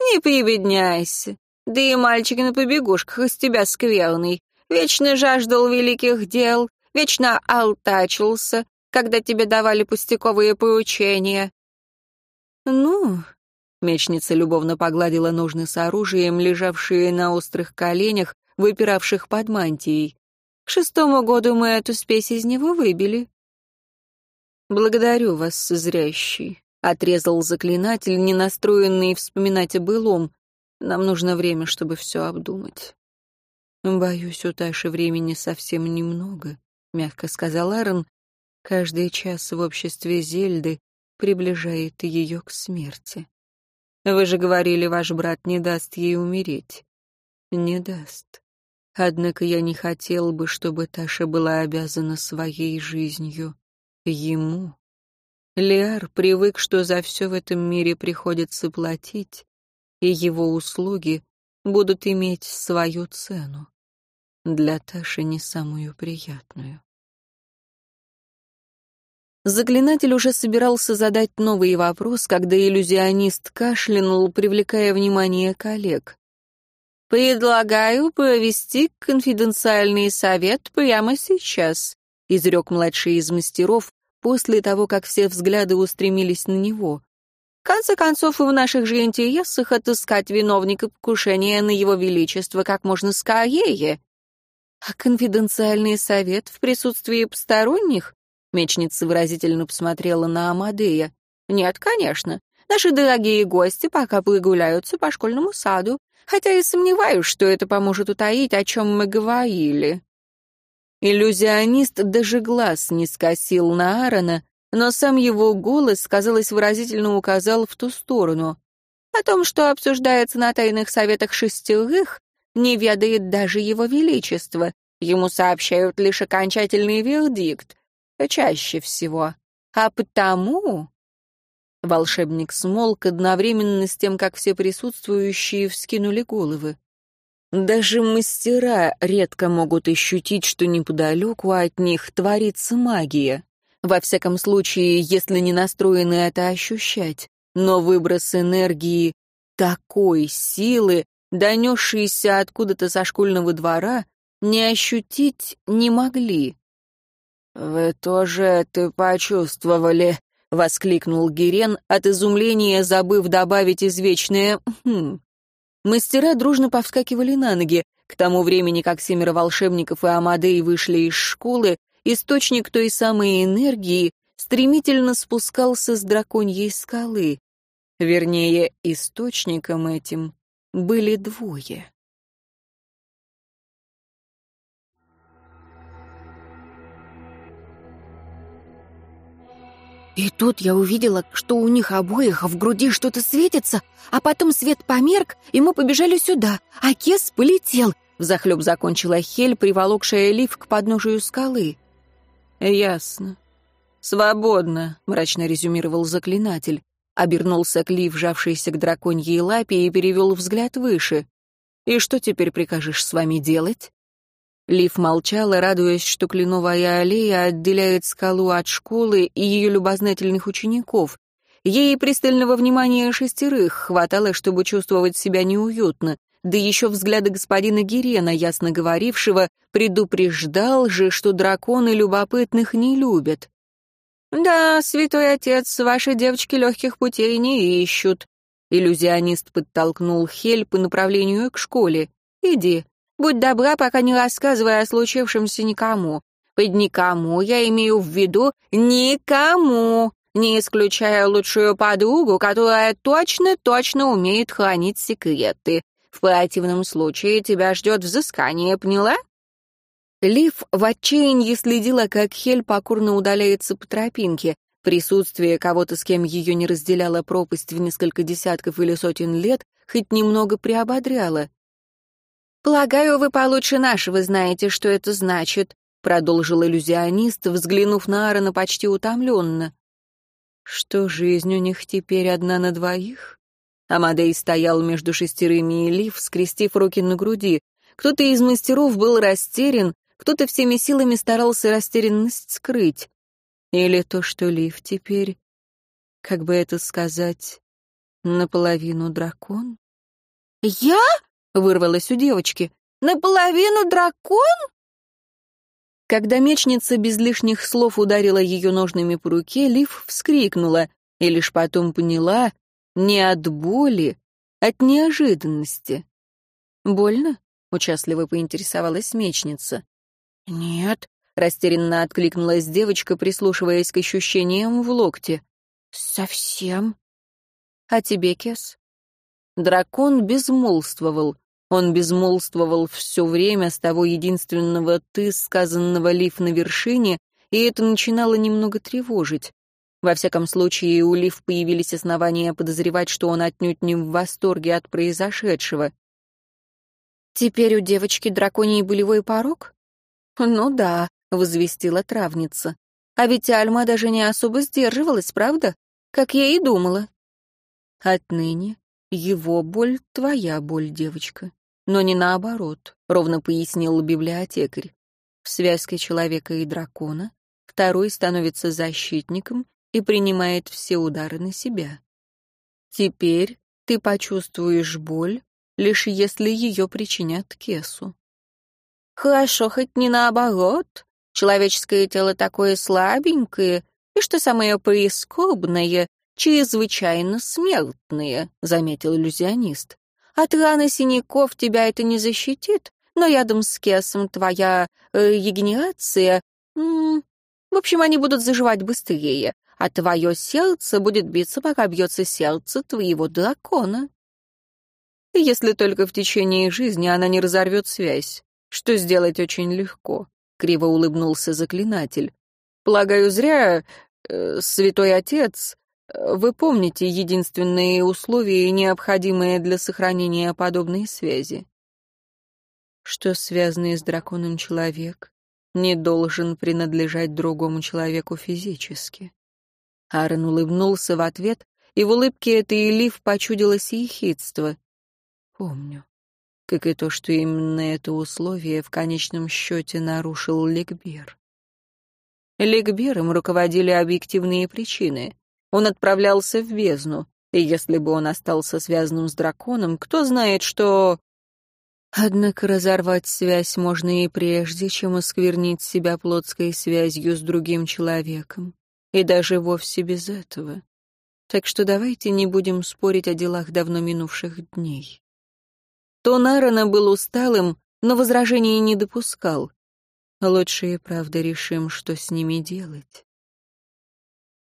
«Не прибедняйся. Да и мальчик на побегушках из тебя скверный. Вечно жаждал великих дел, вечно алтачился, когда тебе давали пустяковые поручения». «Ну, Мечница любовно погладила ножны с оружием, лежавшие на острых коленях, выпиравших под мантией. К шестому году мы эту спесь из него выбили. «Благодарю вас, зрящий», — отрезал заклинатель, не настроенный вспоминать о былом. «Нам нужно время, чтобы все обдумать». «Боюсь, у Таши времени совсем немного», — мягко сказал Аарон. «Каждый час в обществе Зельды приближает ее к смерти». Вы же говорили, ваш брат не даст ей умереть. Не даст. Однако я не хотел бы, чтобы Таша была обязана своей жизнью ему. Лиар привык, что за все в этом мире приходится платить, и его услуги будут иметь свою цену. Для Таши не самую приятную. Заклинатель уже собирался задать новый вопрос, когда иллюзионист кашлянул, привлекая внимание коллег. «Предлагаю провести конфиденциальный совет прямо сейчас», — изрек младший из мастеров после того, как все взгляды устремились на него. «В конце концов, в наших же интересах отыскать виновника покушения на его величество как можно скорее». «А конфиденциальный совет в присутствии посторонних?» Мечница выразительно посмотрела на Амадея. «Нет, конечно. Наши дорогие гости пока прогуляются по школьному саду, хотя и сомневаюсь, что это поможет утаить, о чем мы говорили». Иллюзионист даже глаз не скосил на Аарона, но сам его голос, казалось, выразительно указал в ту сторону. О том, что обсуждается на тайных советах шестерых, не ведает даже его величество. Ему сообщают лишь окончательный вердикт, чаще всего. А потому... Волшебник смолк одновременно с тем, как все присутствующие вскинули головы. Даже мастера редко могут ощутить, что неподалеку от них творится магия. Во всяком случае, если не настроены это ощущать. Но выброс энергии такой силы, донесшийся откуда-то со школьного двора, не ощутить не могли. «Вы тоже это почувствовали?» — воскликнул Герен, от изумления забыв добавить извечное «хм». Мастера дружно повскакивали на ноги. К тому времени, как семеро волшебников и Амадей вышли из школы, источник той самой энергии стремительно спускался с драконьей скалы. Вернее, источником этим были двое. И тут я увидела, что у них обоих в груди что-то светится, а потом свет померк, и мы побежали сюда, а Кес полетел. Взахлеб закончила Хель, приволокшая Лив к подножию скалы. «Ясно. Свободно», — мрачно резюмировал заклинатель. Обернулся к Лив, вжавшийся к драконьей лапе, и перевел взгляд выше. «И что теперь прикажешь с вами делать?» Лив молчала, радуясь, что кленовая аллея отделяет скалу от школы и ее любознательных учеников. Ей пристального внимания шестерых хватало, чтобы чувствовать себя неуютно, да еще взгляда господина Герена, ясно говорившего, предупреждал же, что драконы любопытных не любят. «Да, святой отец, ваши девочки легких путей не ищут». Иллюзионист подтолкнул Хель по направлению к школе. «Иди, Будь добра, пока не рассказывай о случившемся никому. Под никому я имею в виду никому, не исключая лучшую подругу, которая точно-точно умеет хранить секреты. В противном случае тебя ждет взыскание, поняла?» Лив в отчаянии следила, как Хель покорно удаляется по тропинке. Присутствие кого-то, с кем ее не разделяла пропасть в несколько десятков или сотен лет, хоть немного приободряло. «Полагаю, вы получше нашего знаете, что это значит», — продолжил иллюзионист, взглянув на Аарона почти утомленно. «Что, жизнь у них теперь одна на двоих?» Амадей стоял между шестерыми и Лив, скрестив руки на груди. Кто-то из мастеров был растерян, кто-то всеми силами старался растерянность скрыть. Или то, что Лив теперь, как бы это сказать, наполовину дракон? «Я?» — вырвалось у девочки. «Наполовину дракон?» Когда мечница без лишних слов ударила ее ножными по руке, Лив вскрикнула и лишь потом поняла не от боли, от неожиданности. «Больно?» — участливо поинтересовалась мечница. «Нет», — растерянно откликнулась девочка, прислушиваясь к ощущениям в локте. «Совсем». «А тебе, Кес?» Дракон безмолвствовал. Он безмолвствовал все время с того единственного «ты», сказанного Лив на вершине, и это начинало немного тревожить. Во всяком случае, у Лив появились основания подозревать, что он отнюдь не в восторге от произошедшего. «Теперь у девочки драконий болевой порог?» «Ну да», — возвестила травница. «А ведь Альма даже не особо сдерживалась, правда? Как я и думала». «Отныне его боль — твоя боль, девочка но не наоборот, ровно пояснил библиотекарь. В связке человека и дракона второй становится защитником и принимает все удары на себя. Теперь ты почувствуешь боль, лишь если ее причинят кесу. Хорошо, хоть не наоборот. Человеческое тело такое слабенькое, и, что самое прискорбное, чрезвычайно смертное, заметил иллюзионист. От раны синяков тебя это не защитит, но рядом с Кесом твоя э, регенерация... В общем, они будут заживать быстрее, а твое сердце будет биться, пока бьется сердце твоего дракона. Если только в течение жизни она не разорвет связь, что сделать очень легко, — криво улыбнулся заклинатель. Полагаю, зря, э, святой отец, вы помните единственные условия, необходимые для сохранения подобной связи. Что связанный с драконом человек не должен принадлежать другому человеку физически. Аарон улыбнулся в ответ, и в улыбке этой Лив почудилось ехидство. Помню. Как и то, что именно это условие в конечном счете нарушил Ликбер. Ликбером руководили объективные причины. Он отправлялся в бездну, и если бы он остался связанным с драконом, кто знает, что... Однако разорвать связь можно и прежде, чем осквернить себя плотской связью с другим человеком и даже вовсе без этого. Так что давайте не будем спорить о делах давно минувших дней. Тон Аарона был усталым, но возражений не допускал. Лучше и правда решим, что с ними делать.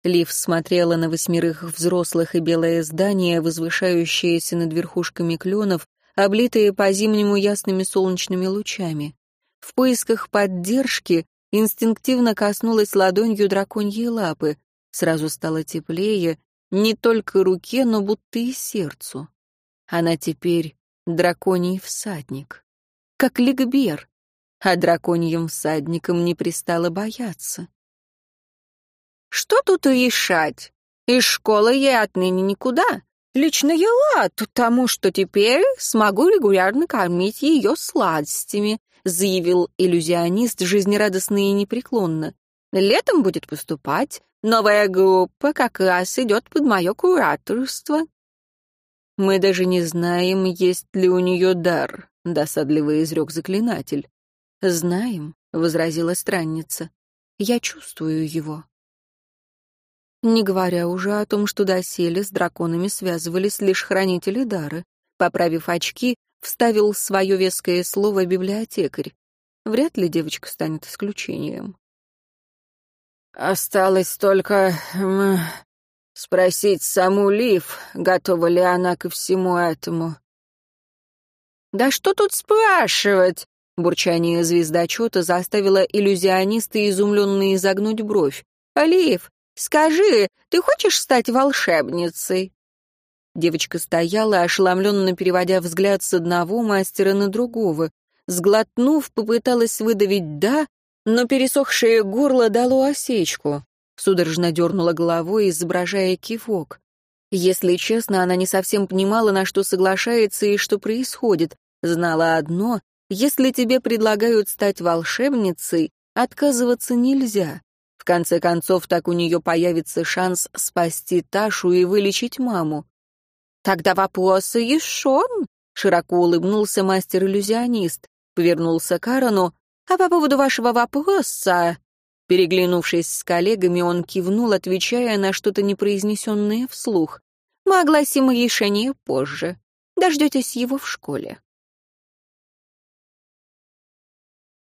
Лив смотрела на восьмерых взрослых и белое здание, возвышающееся над верхушками кленов, облитые по-зимнему ясными солнечными лучами. В поисках поддержки инстинктивно коснулась ладонью драконьей лапы. Сразу стало теплее, не только руке, но будто и сердцу. Она теперь драконий всадник. Как Лигбер. А драконьим всадникам не пристало бояться. «Что тут решать? Из школы я отныне никуда. Лично я рад тому, что теперь смогу регулярно кормить ее сладостями, заявил иллюзионист жизнерадостно и непреклонно. «Летом будет поступать. Новая группа как раз идет под мое кураторство». «Мы даже не знаем, есть ли у нее дар», — досадливо изрек заклинатель. «Знаем», — возразила странница. «Я чувствую его». Не говоря уже о том, что доселе с драконами связывались лишь хранители дара. Поправив очки, вставил свое веское слово библиотекарь. Вряд ли девочка станет исключением. Осталось только м, спросить саму Лив, готова ли она ко всему этому. «Да что тут спрашивать?» Бурчание звездочета заставило иллюзиониста изумленно изогнуть бровь. «Алиев, скажи, ты хочешь стать волшебницей?» Девочка стояла, ошеломленно переводя взгляд с одного мастера на другого. Сглотнув, попыталась выдавить «да», но пересохшее горло дало осечку. Судорожно дернула головой, изображая кивок. Если честно, она не совсем понимала, на что соглашается и что происходит. Знала одно — если тебе предлагают стать волшебницей, отказываться нельзя. Конце концов, так у нее появится шанс спасти Ташу и вылечить маму. «Тогда вопросы решен», — широко улыбнулся мастер-иллюзионист, повернулся к Аарону. «А по поводу вашего вопроса...» Переглянувшись с коллегами, он кивнул, отвечая на что-то непроизнесенное вслух. «Мы огласим решение позже. Дождетесь его в школе».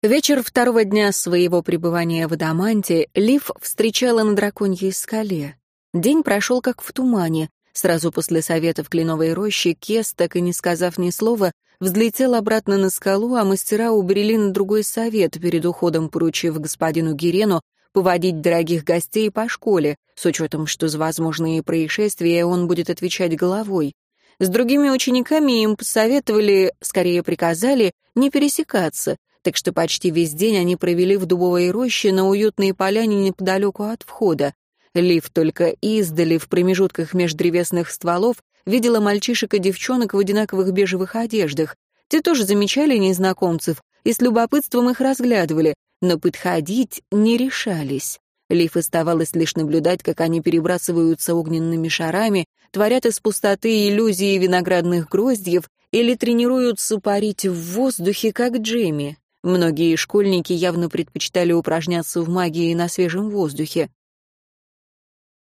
Вечер второго дня своего пребывания в Адаманте Лив встречала на драконьей скале. День прошел как в тумане, Сразу после совета в кленовой роще Кес, так и не сказав ни слова, взлетел обратно на скалу, а мастера убрели на другой совет, перед уходом поручив господину Гирену поводить дорогих гостей по школе, с учетом, что за возможные происшествия он будет отвечать головой. С другими учениками им посоветовали, скорее приказали, не пересекаться, так что почти весь день они провели в дубовой роще на уютной поляне неподалеку от входа. Лив только издали в промежутках междревесных стволов видела мальчишек и девчонок в одинаковых бежевых одеждах. Те тоже замечали незнакомцев и с любопытством их разглядывали, но подходить не решались. Лив оставалось лишь наблюдать, как они перебрасываются огненными шарами, творят из пустоты иллюзии виноградных гроздьев или тренируются парить в воздухе, как Джемми. Многие школьники явно предпочитали упражняться в магии на свежем воздухе.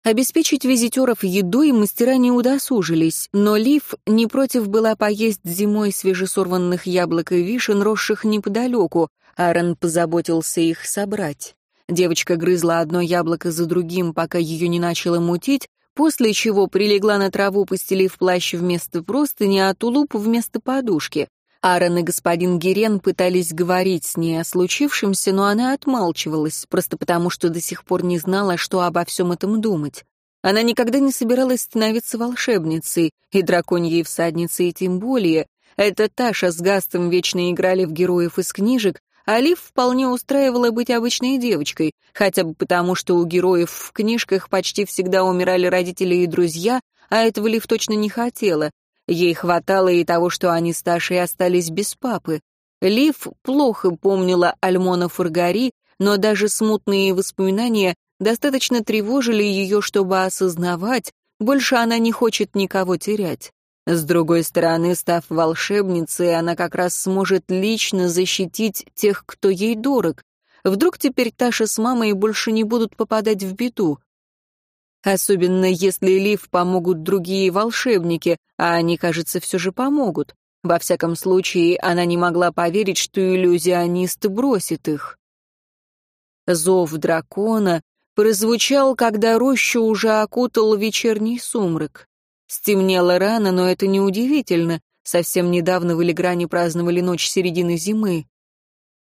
Обеспечить визитеров едой мастера не удосужились, но Лив не против была поесть зимой свежесорванных яблок и вишен, росших неподалеку, Аарон позаботился их собрать. Девочка грызла одно яблоко за другим, пока ее не начало мутить, после чего прилегла на траву, постелив плащ вместо простыни, а тулуп вместо подушки. Аарон и господин Герен пытались говорить с ней о случившемся, но она отмалчивалась, просто потому что до сих пор не знала, что обо всем этом думать. Она никогда не собиралась становиться волшебницей, и драконьей всадницей тем более. Это Таша с Гастом вечно играли в героев из книжек, а Лив вполне устраивала быть обычной девочкой, хотя бы потому, что у героев в книжках почти всегда умирали родители и друзья, а этого Лив точно не хотела. Ей хватало и того, что они с Ташей остались без папы. Лив плохо помнила Альмона Фургари, но даже смутные воспоминания достаточно тревожили ее, чтобы осознавать, больше она не хочет никого терять. С другой стороны, став волшебницей, она как раз сможет лично защитить тех, кто ей дорог. Вдруг теперь Таша с мамой больше не будут попадать в беду. Особенно если Лив помогут другие волшебники, а они, кажется, все же помогут. Во всяком случае, она не могла поверить, что иллюзионист бросит их. Зов дракона прозвучал, когда рощу уже окутал вечерний сумрак. Стемнело рано, но это неудивительно. Совсем недавно в Элигране праздновали ночь середины зимы.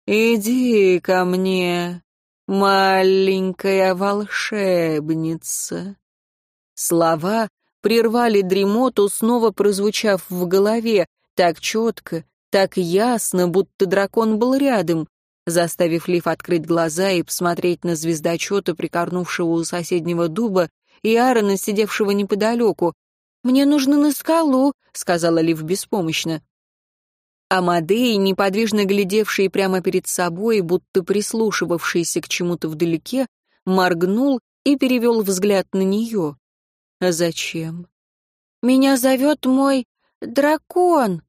«Иди ко мне, маленькая волшебница». Слова прервали дремоту, снова прозвучав в голове, так четко, так ясно, будто дракон был рядом заставив Лив открыть глаза и посмотреть на звездочета, прикорнувшего у соседнего дуба, и Аарона, сидевшего неподалеку. «Мне нужно на скалу», — сказала Лив беспомощно. Амадей, неподвижно глядевший прямо перед собой, будто прислушивавшийся к чему-то вдалеке, моргнул и перевел взгляд на нее. «Зачем?» «Меня зовет мой дракон»,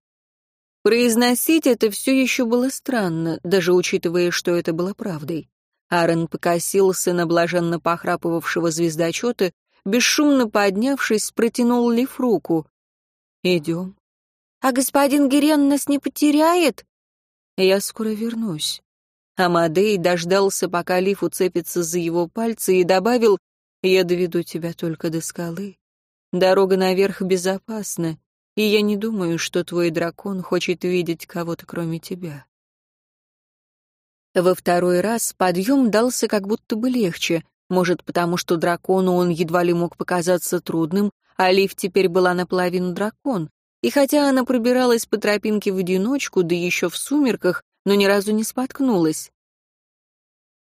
Произносить это все еще было странно, даже учитывая, что это было правдой. Аарон покосился на блаженно похрапывавшего звездочета, бесшумно поднявшись, протянул Лиф руку. «Идем». «А господин Герен нас не потеряет?» «Я скоро вернусь». Амадей дождался, пока Лиф уцепится за его пальцы, и добавил, «Я доведу тебя только до скалы. Дорога наверх безопасна и я не думаю, что твой дракон хочет видеть кого-то кроме тебя. Во второй раз подъем дался как будто бы легче, может, потому что дракону он едва ли мог показаться трудным, а Лив теперь была наполовину дракон. И хотя она пробиралась по тропинке в одиночку, да еще в сумерках, но ни разу не споткнулась.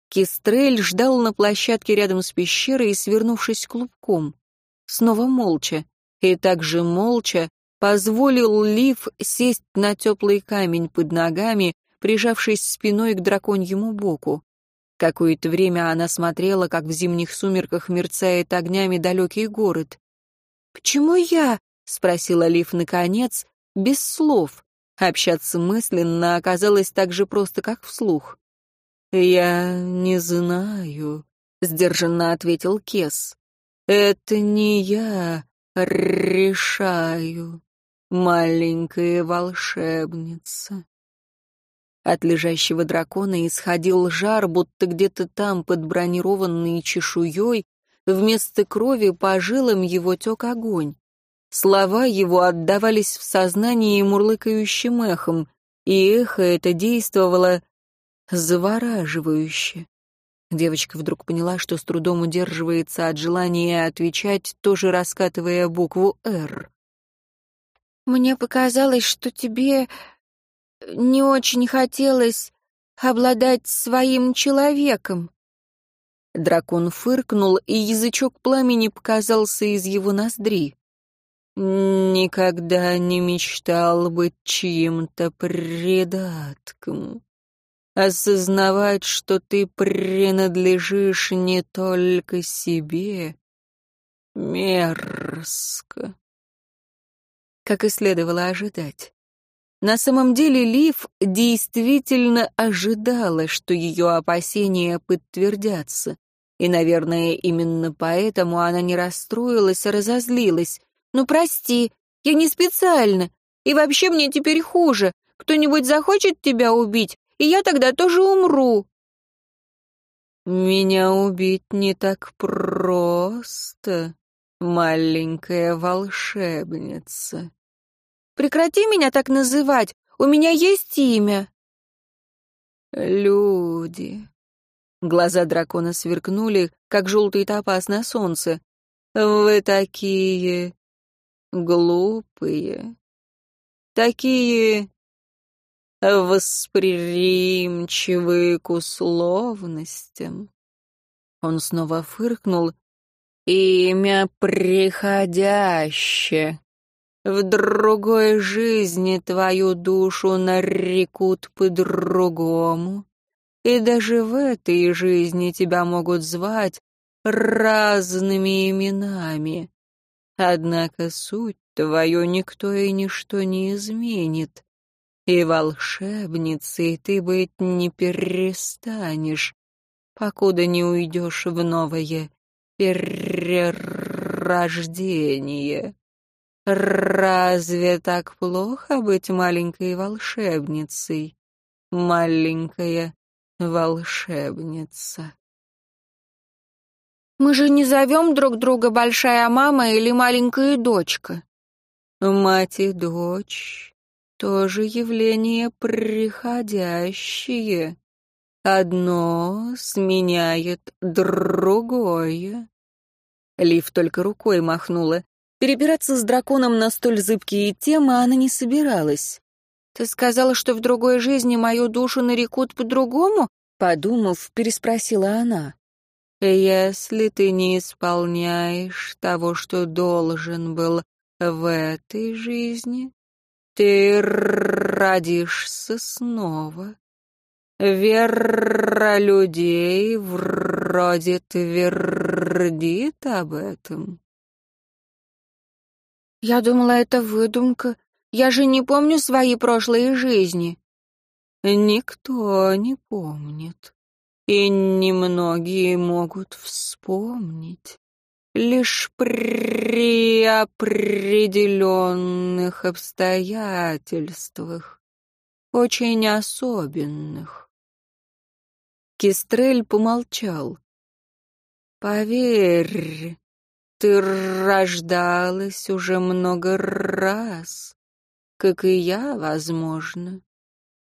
Кистрель ждал на площадке рядом с пещерой, свернувшись клубком. Снова молча. И также молча позволил Лив сесть на теплый камень под ногами, прижавшись спиной к драконьему боку. Какое-то время она смотрела, как в зимних сумерках мерцает огнями далекий город. «Почему я?» — спросила Лив наконец, без слов. Общаться мысленно оказалось так же просто, как вслух. «Я не знаю», — сдержанно ответил Кес. «Это не я решаю» маленькая волшебница. От лежащего дракона исходил жар, будто где-то там, под бронированной чешуей, вместо крови по жилам его тек огонь. Слова его отдавались в сознании мурлыкающим эхом, и эхо это действовало завораживающе. Девочка вдруг поняла, что с трудом удерживается от желания отвечать, тоже раскатывая букву «Р». Мне показалось, что тебе не очень хотелось обладать своим человеком. Дракон фыркнул, и язычок пламени показался из его ноздри. «Никогда не мечтал быть чьим-то предатком. Осознавать, что ты принадлежишь не только себе, мерзко» как и следовало ожидать. На самом деле Лив действительно ожидала, что ее опасения подтвердятся. И, наверное, именно поэтому она не расстроилась, а разозлилась. «Ну, прости, я не специально. И вообще мне теперь хуже. Кто-нибудь захочет тебя убить, и я тогда тоже умру». Меня убить не так просто, маленькая волшебница. Прекрати меня так называть, у меня есть имя. Люди. Глаза дракона сверкнули, как желтый топаз на солнце. Вы такие глупые, такие восприимчивые к условностям. Он снова фыркнул. Имя приходящее. В другой жизни твою душу нарекут по-другому. И даже в этой жизни тебя могут звать разными именами. Однако суть твою никто и ничто не изменит. И волшебницей ты быть не перестанешь, покуда не уйдешь в новое перерождение. Разве так плохо быть маленькой волшебницей? Маленькая волшебница. Мы же не зовем друг друга большая мама или маленькая дочка. Мать и дочь — тоже явление приходящее. Одно сменяет другое. Лив только рукой махнула. Перебираться с драконом на столь зыбкие темы она не собиралась. «Ты сказала, что в другой жизни мою душу нарекут по-другому?» Подумав, переспросила она. Если ты не исполняешь того, что должен был в этой жизни, ты родишься снова. Вера людей вроде твердит об этом. Я думала, это выдумка. Я же не помню свои прошлые жизни. Никто не помнит и немногие могут вспомнить. Лишь при определенных обстоятельствах, очень особенных. Кистрель помолчал. «Поверь, ты рождалась уже много раз, как и я, возможно.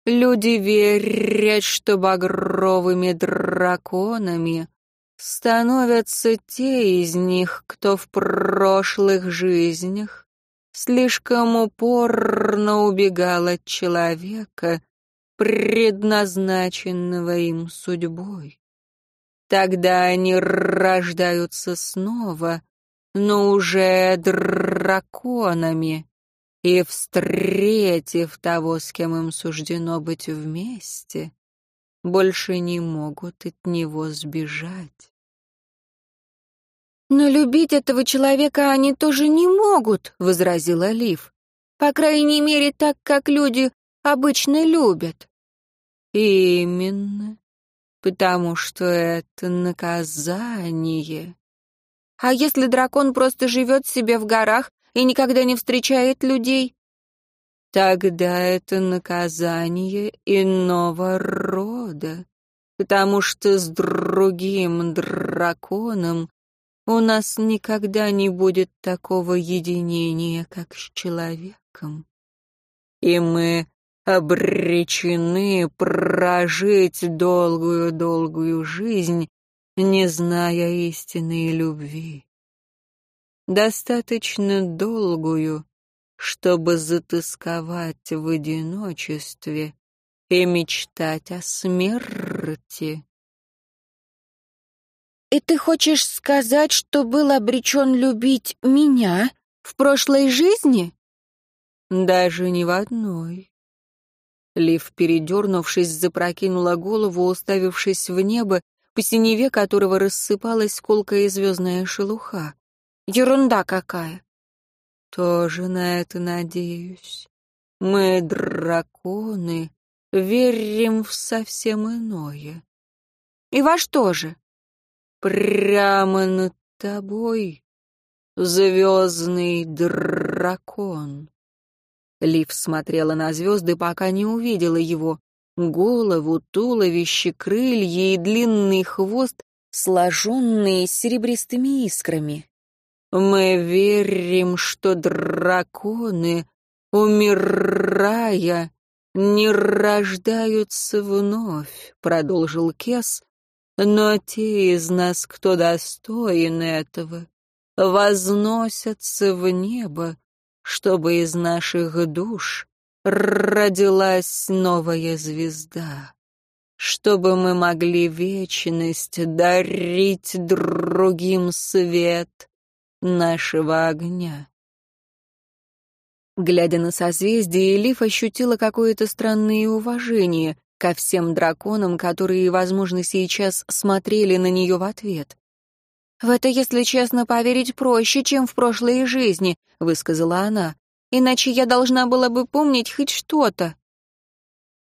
Люди верят, что багровыми драконами становятся те из них, кто в прошлых жизнях слишком упорно убегал от человека, предназначенного им судьбой. Тогда они рождаются снова, но уже драконами, и, встретив того, с кем им суждено быть вместе, больше не могут от него сбежать. «Но любить этого человека они тоже не могут», — возразила Лив. «По крайней мере, так, как люди обычно любят». «Именно, потому что это наказание». «А если дракон просто живет себе в горах и никогда не встречает людей?» «Тогда это наказание иного рода, потому что с другим драконом у нас никогда не будет такого единения, как с человеком. И мы обречены прожить долгую-долгую жизнь, не зная истинной любви достаточно долгую, чтобы затасковать в одиночестве и мечтать о смерти. «И ты хочешь сказать, что был обречен любить меня в прошлой жизни?» «Даже не в одной». Лив, передернувшись, запрокинула голову, уставившись в небо, по синеве которого рассыпалась колкая звездная шелуха. Ерунда какая. Тоже на это надеюсь. Мы, драконы, верим в совсем иное. И во что же? Прямо над тобой звездный дракон. Лив смотрела на звезды, пока не увидела его. Голову, туловище, крылья и длинный хвост, сложенные серебристыми искрами. Мы верим, что драконы, умирая, не рождаются вновь, продолжил Кес, но те из нас, кто достоин этого, возносятся в небо, чтобы из наших душ родилась новая звезда, чтобы мы могли вечность дарить другим свет нашего огня. Глядя на созвездие, Элиф ощутила какое-то странное уважение ко всем драконам, которые, возможно, сейчас смотрели на нее в ответ. «В это, если честно, поверить проще, чем в прошлой жизни», — высказала она. «Иначе я должна была бы помнить хоть что-то».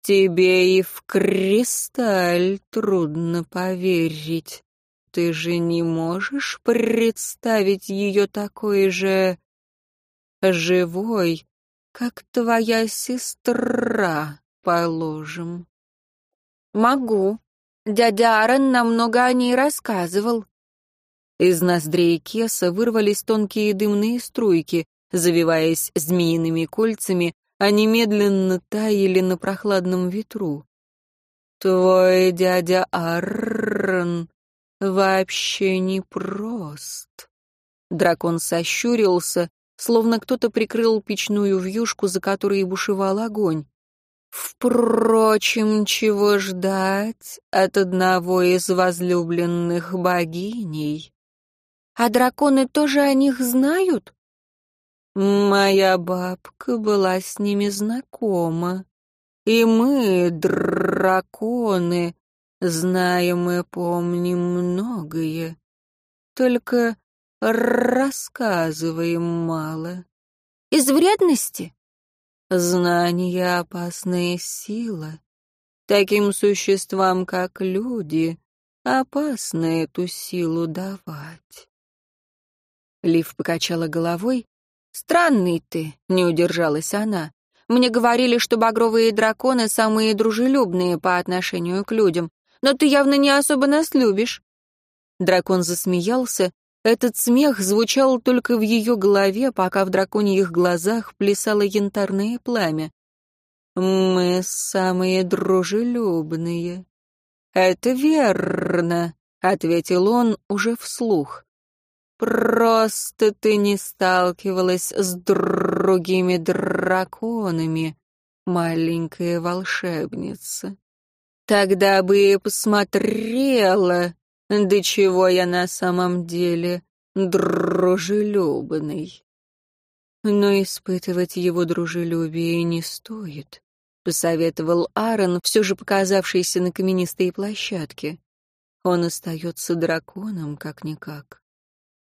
«Тебе и в кристаль трудно поверить. Ты же не можешь представить ее такой же... живой, как твоя сестра, положим». «Могу. Дядя Аарон намного о ней рассказывал», из ноздрей Кеса вырвались тонкие дымные струйки, завиваясь змеиными кольцами, они медленно таяли на прохладном ветру. «Твой дядя Аррон вообще не прост». Дракон сощурился, словно кто-то прикрыл печную вьюшку, за которой бушевал огонь. Впрочем, чего ждать от одного из возлюбленных богиней? А драконы тоже о них знают? Моя бабка была с ними знакома. И мы, драконы, знаем и помним многое. Только рассказываем мало. Из вредности? Знание — опасная сила. Таким существам, как люди, опасно эту силу давать. Лив покачала головой. «Странный ты», — не удержалась она. «Мне говорили, что багровые драконы самые дружелюбные по отношению к людям, но ты явно не особо нас любишь». Дракон засмеялся. Этот смех звучал только в ее голове, пока в драконьих глазах плясало янтарное пламя. «Мы самые дружелюбные». «Это верно», — ответил он уже вслух. Просто ты не сталкивалась с другими драконами, маленькая волшебница. Тогда бы посмотрела, до чего я на самом деле дружелюбный. Но испытывать его дружелюбие не стоит, посоветовал Аарон, все же показавшийся на каменистой площадке. Он остается драконом, как-никак.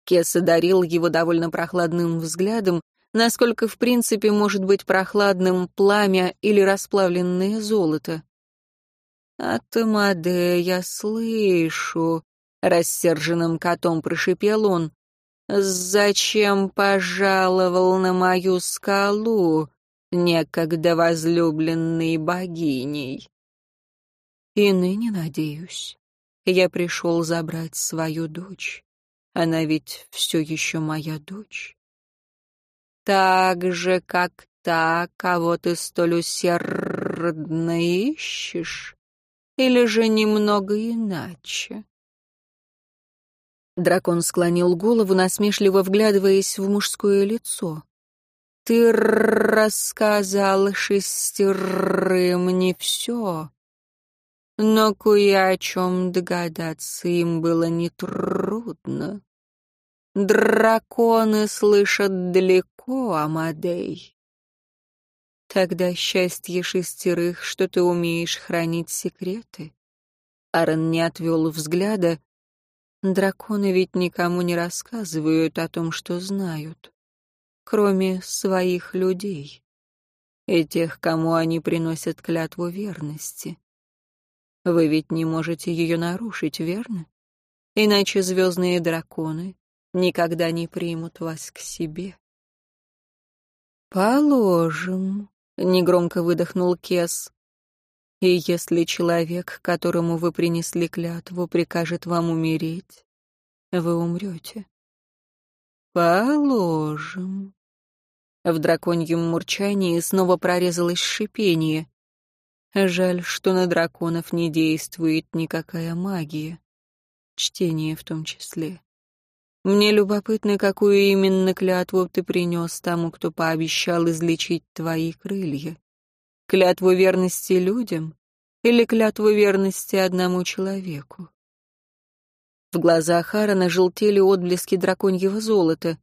Кес одарил его довольно прохладным взглядом, насколько в принципе может быть прохладным пламя или расплавленное золото. «А Тамаде я слышу», — рассерженным котом прошипел он. «Зачем пожаловал на мою скалу, некогда возлюбленной богиней?» «И ныне надеюсь. Я пришел забрать свою дочь». Она ведь все еще моя дочь. Так же, как та, кого ты столь усердно ищешь, или же немного иначе? Дракон склонил голову, насмешливо вглядываясь в мужское лицо. «Ты рассказал шестерым не все, но кое о чем догадаться им было нетрудно. Драконы слышат далеко, Амадей. Тогда счастье шестерых, что ты умеешь хранить секреты. Аарон не отвел взгляда. Драконы ведь никому не рассказывают о том, что знают, кроме своих людей и тех, кому они приносят клятву верности. Вы ведь не можете ее нарушить, верно? Иначе звездные драконы никогда не примут вас к себе. «Положим», — негромко выдохнул Кес. И если человек, которому вы принесли клятву, прикажет вам умереть, вы умрете. Положим. В драконьем мурчании снова прорезалось шипение. Жаль, что на драконов не действует никакая магия. Чтение в том числе. Мне любопытно, какую именно клятву ты принес тому, кто пообещал излечить твои крылья. Клятву верности людям или клятву верности одному человеку? В глазах Аарона желтели отблески драконьего золота.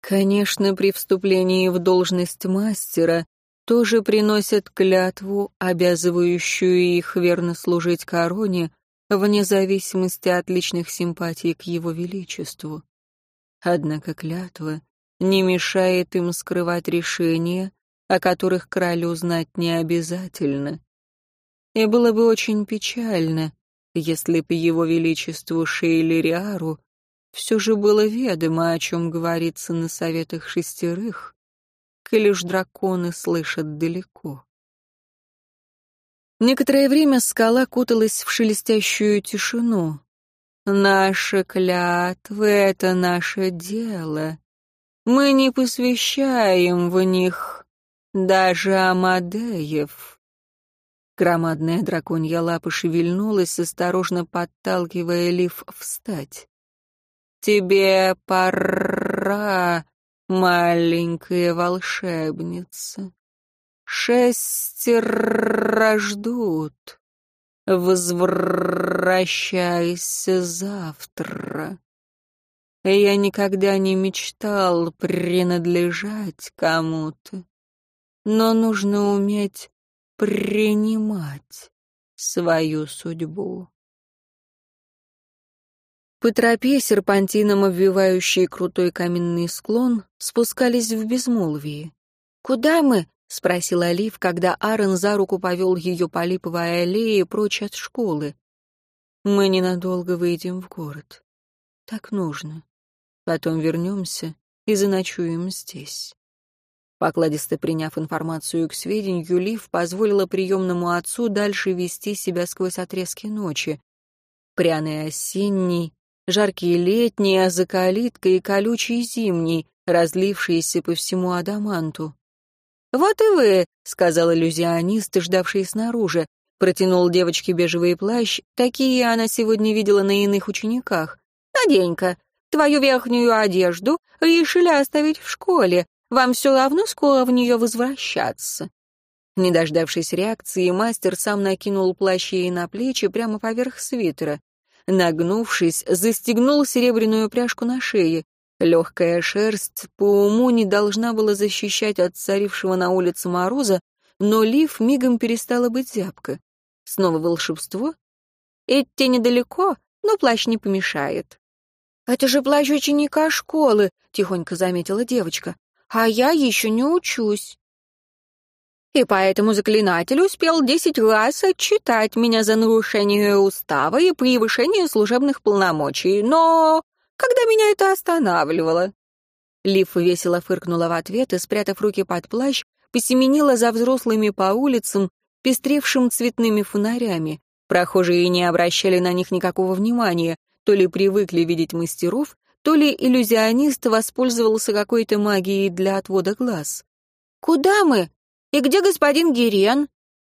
Конечно, при вступлении в должность мастера тоже приносят клятву, обязывающую их верно служить короне, вне зависимости от личных симпатий к его величеству. Однако клятва не мешает им скрывать решения, о которых королю знать не обязательно. И было бы очень печально, если бы его величеству Шейлериару все же было ведомо, о чем говорится на советах шестерых, коли уж драконы слышат далеко. Некоторое время скала куталась в шелестящую тишину. «Наша клятва — это наше дело. Мы не посвящаем в них даже Амадеев. Громадная драконья лапа шевельнулась, осторожно подталкивая Лив встать. «Тебе пора, маленькая волшебница. Шестеро ждут. Возвращайся завтра. Я никогда не мечтал принадлежать кому-то но нужно уметь принимать свою судьбу. По тропе, серпантином обвивающей крутой каменный склон, спускались в безмолвии. «Куда мы?» — спросил Олив, когда Аарон за руку повел ее по липовой аллее прочь от школы. «Мы ненадолго выйдем в город. Так нужно. Потом вернемся и заночуем здесь». Покладисто приняв информацию к сведению, Лив позволила приемному отцу дальше вести себя сквозь отрезки ночи. Пряный осенний, жаркий летний, а за калиткой колючий зимний, разлившийся по всему адаманту. «Вот и вы», — сказал иллюзионист, ждавший снаружи, протянул девочке бежевый плащ, такие она сегодня видела на иных учениках. «Надень-ка, твою верхнюю одежду решили оставить в школе, вам все равно скоро в нее возвращаться». Не дождавшись реакции, мастер сам накинул плащ ей на плечи прямо поверх свитера. Нагнувшись, застегнул серебряную пряжку на шее. Легкая шерсть по уму не должна была защищать от царившего на улице мороза, но лиф мигом перестала быть зябко. Снова волшебство? Идти недалеко, но плащ не помешает. «Это же плащ ученика школы», — тихонько заметила девочка а я еще не учусь. И поэтому заклинатель успел десять раз отчитать меня за нарушение устава и превышение служебных полномочий, но когда меня это останавливало? Лив весело фыркнула в ответ и, спрятав руки под плащ, посеменила за взрослыми по улицам, пестревшим цветными фонарями. Прохожие не обращали на них никакого внимания, то ли привыкли видеть мастеров, то ли иллюзионист воспользовался какой-то магией для отвода глаз. «Куда мы? И где господин Гирен?»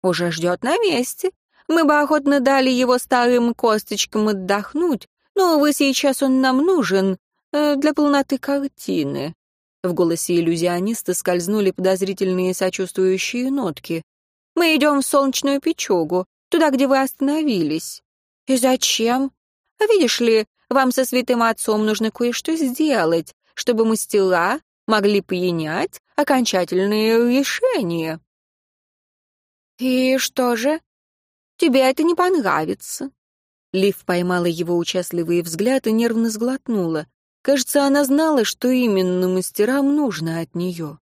«Уже ждет на месте. Мы бы охотно дали его старым косточкам отдохнуть, но, увы, сейчас он нам нужен э, для полноты картины». В голосе иллюзиониста скользнули подозрительные сочувствующие нотки. «Мы идем в солнечную печогу, туда, где вы остановились». «И зачем?» «Видишь ли, вам со святым отцом нужно кое-что сделать, чтобы мастила могли принять окончательные решения». «И что же? Тебе это не понравится». Лив поймала его участливый взгляд и нервно сглотнула. Кажется, она знала, что именно мастерам нужно от нее.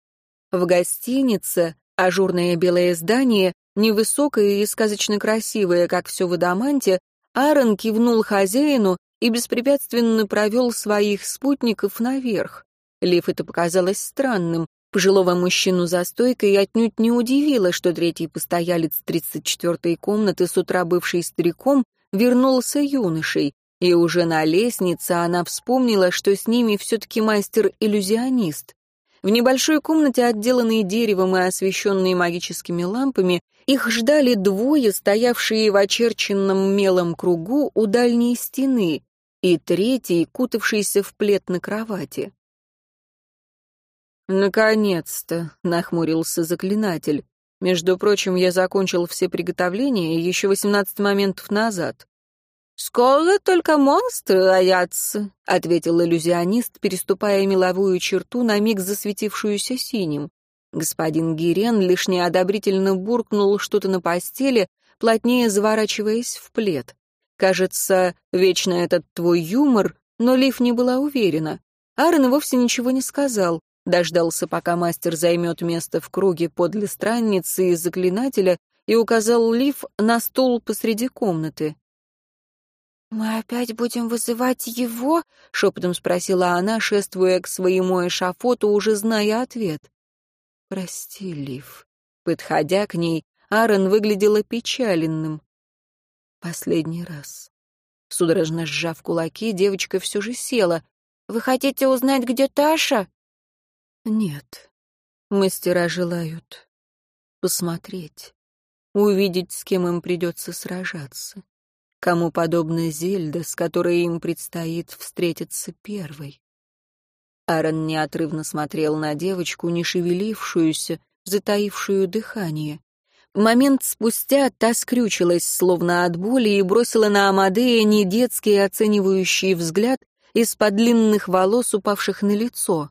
В гостинице ажурное белое здание, невысокое и сказочно красивое, как все в Адаманте, Аарон кивнул хозяину и беспрепятственно провел своих спутников наверх. Лив это показалось странным. Пожилого мужчину за стойкой отнюдь не удивило, что третий постоялец 34-й комнаты, с утра бывший стариком, вернулся юношей, и уже на лестнице она вспомнила, что с ними все-таки мастер-иллюзионист. В небольшой комнате, отделанной деревом и освещенной магическими лампами, их ждали двое, стоявшие в очерченном мелом кругу у дальней стены, и третий, кутавшийся в плед на кровати. «Наконец-то!» — нахмурился заклинатель. «Между прочим, я закончил все приготовления еще восемнадцать моментов назад». «Скоро только монстры роятся», — ответил иллюзионист, переступая меловую черту, на миг засветившуюся синим. Господин Гирен лишь неодобрительно буркнул что-то на постели, плотнее заворачиваясь в плед. Кажется, вечно этот твой юмор, но Лив не была уверена. Аарон вовсе ничего не сказал, дождался, пока мастер займет место в круге подле странницы и заклинателя, и указал Лив на стул посреди комнаты. «Мы опять будем вызывать его?» — шепотом спросила она, шествуя к своему эшафоту, уже зная ответ. «Прости, Лив». Подходя к ней, Аарон выглядел опечаленным. «Последний раз». Судорожно сжав кулаки, девочка все же села. «Вы хотите узнать, где Таша?» Нет. Мастера желают посмотреть, увидеть, с кем им придется сражаться. Кому подобна Зельда, с которой им предстоит встретиться первой. Аарон неотрывно смотрел на девочку, не шевелившуюся, затаившую дыхание. Момент спустя та скрючилась, словно от боли, и бросила на Амадея недетский оценивающий взгляд из-под длинных волос, упавших на лицо.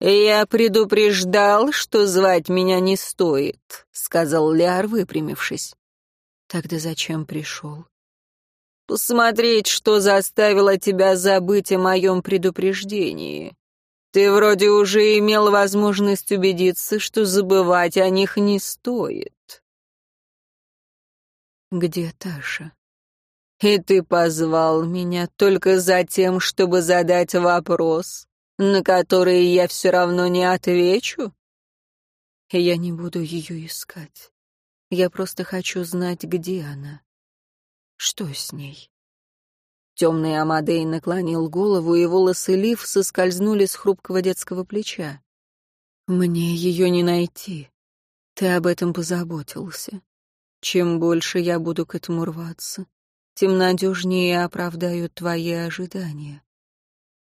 «Я предупреждал, что звать меня не стоит», — сказал Лиар, выпрямившись. «Тогда зачем пришел?» «Посмотреть, что заставило тебя забыть о моем предупреждении. Ты вроде уже имел возможность убедиться, что забывать о них не стоит». «Где Таша?» «И ты позвал меня только за тем, чтобы задать вопрос, на которые я все равно не отвечу? Я не буду ее искать. Я просто хочу знать, где она. Что с ней? Темный Амадей наклонил голову, и волосы Лив соскользнули с хрупкого детского плеча. «Мне ее не найти. Ты об этом позаботился. Чем больше я буду к этому рваться, тем надежнее оправдают твои ожидания.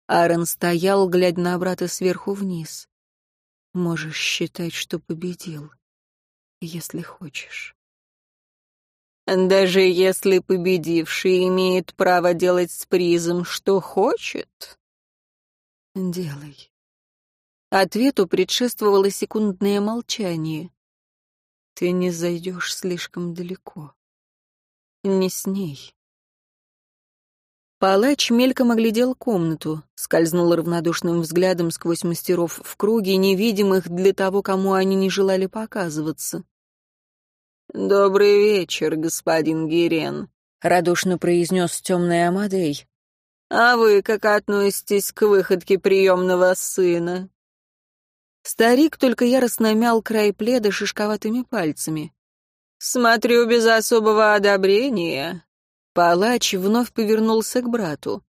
Аарон стоял, глядя на брата сверху вниз. Можешь считать, что победил, если хочешь. Даже если победивший имеет право делать с призом, что хочет? Делай. Ответу предшествовало секундное молчание. Ты не зайдешь слишком далеко. Не с ней. Палач мельком оглядел комнату, скользнул равнодушным взглядом сквозь мастеров в круге, невидимых для того, кому они не желали показываться. «Добрый вечер, господин Гирен», — радушно произнес темный Амадей. «А вы как относитесь к выходке приемного сына?» Старик только яростно мял край пледа шишковатыми пальцами. «Смотрю без особого одобрения. Палач вновь повернулся к брату.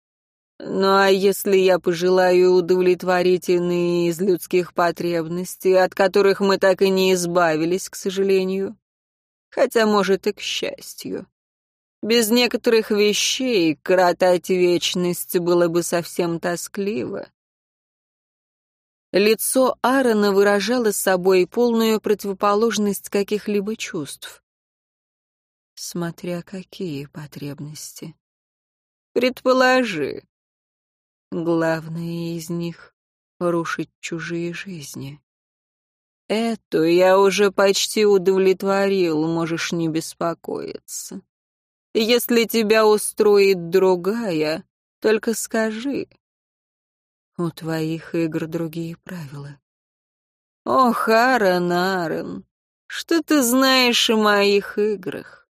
«Ну а если я пожелаю удовлетворить иные из людских потребностей, от которых мы так и не избавились, к сожалению? Хотя, может, и к счастью. Без некоторых вещей коротать вечность было бы совсем тоскливо». Лицо Аарона выражало собой полную противоположность каких-либо чувств. Смотря какие потребности. Предположи. Главное из них — рушить чужие жизни. Эту я уже почти удовлетворил, можешь не беспокоиться. Если тебя устроит другая, только скажи. У твоих игр другие правила. Ох, Аарон, Аарон, что ты знаешь о моих играх?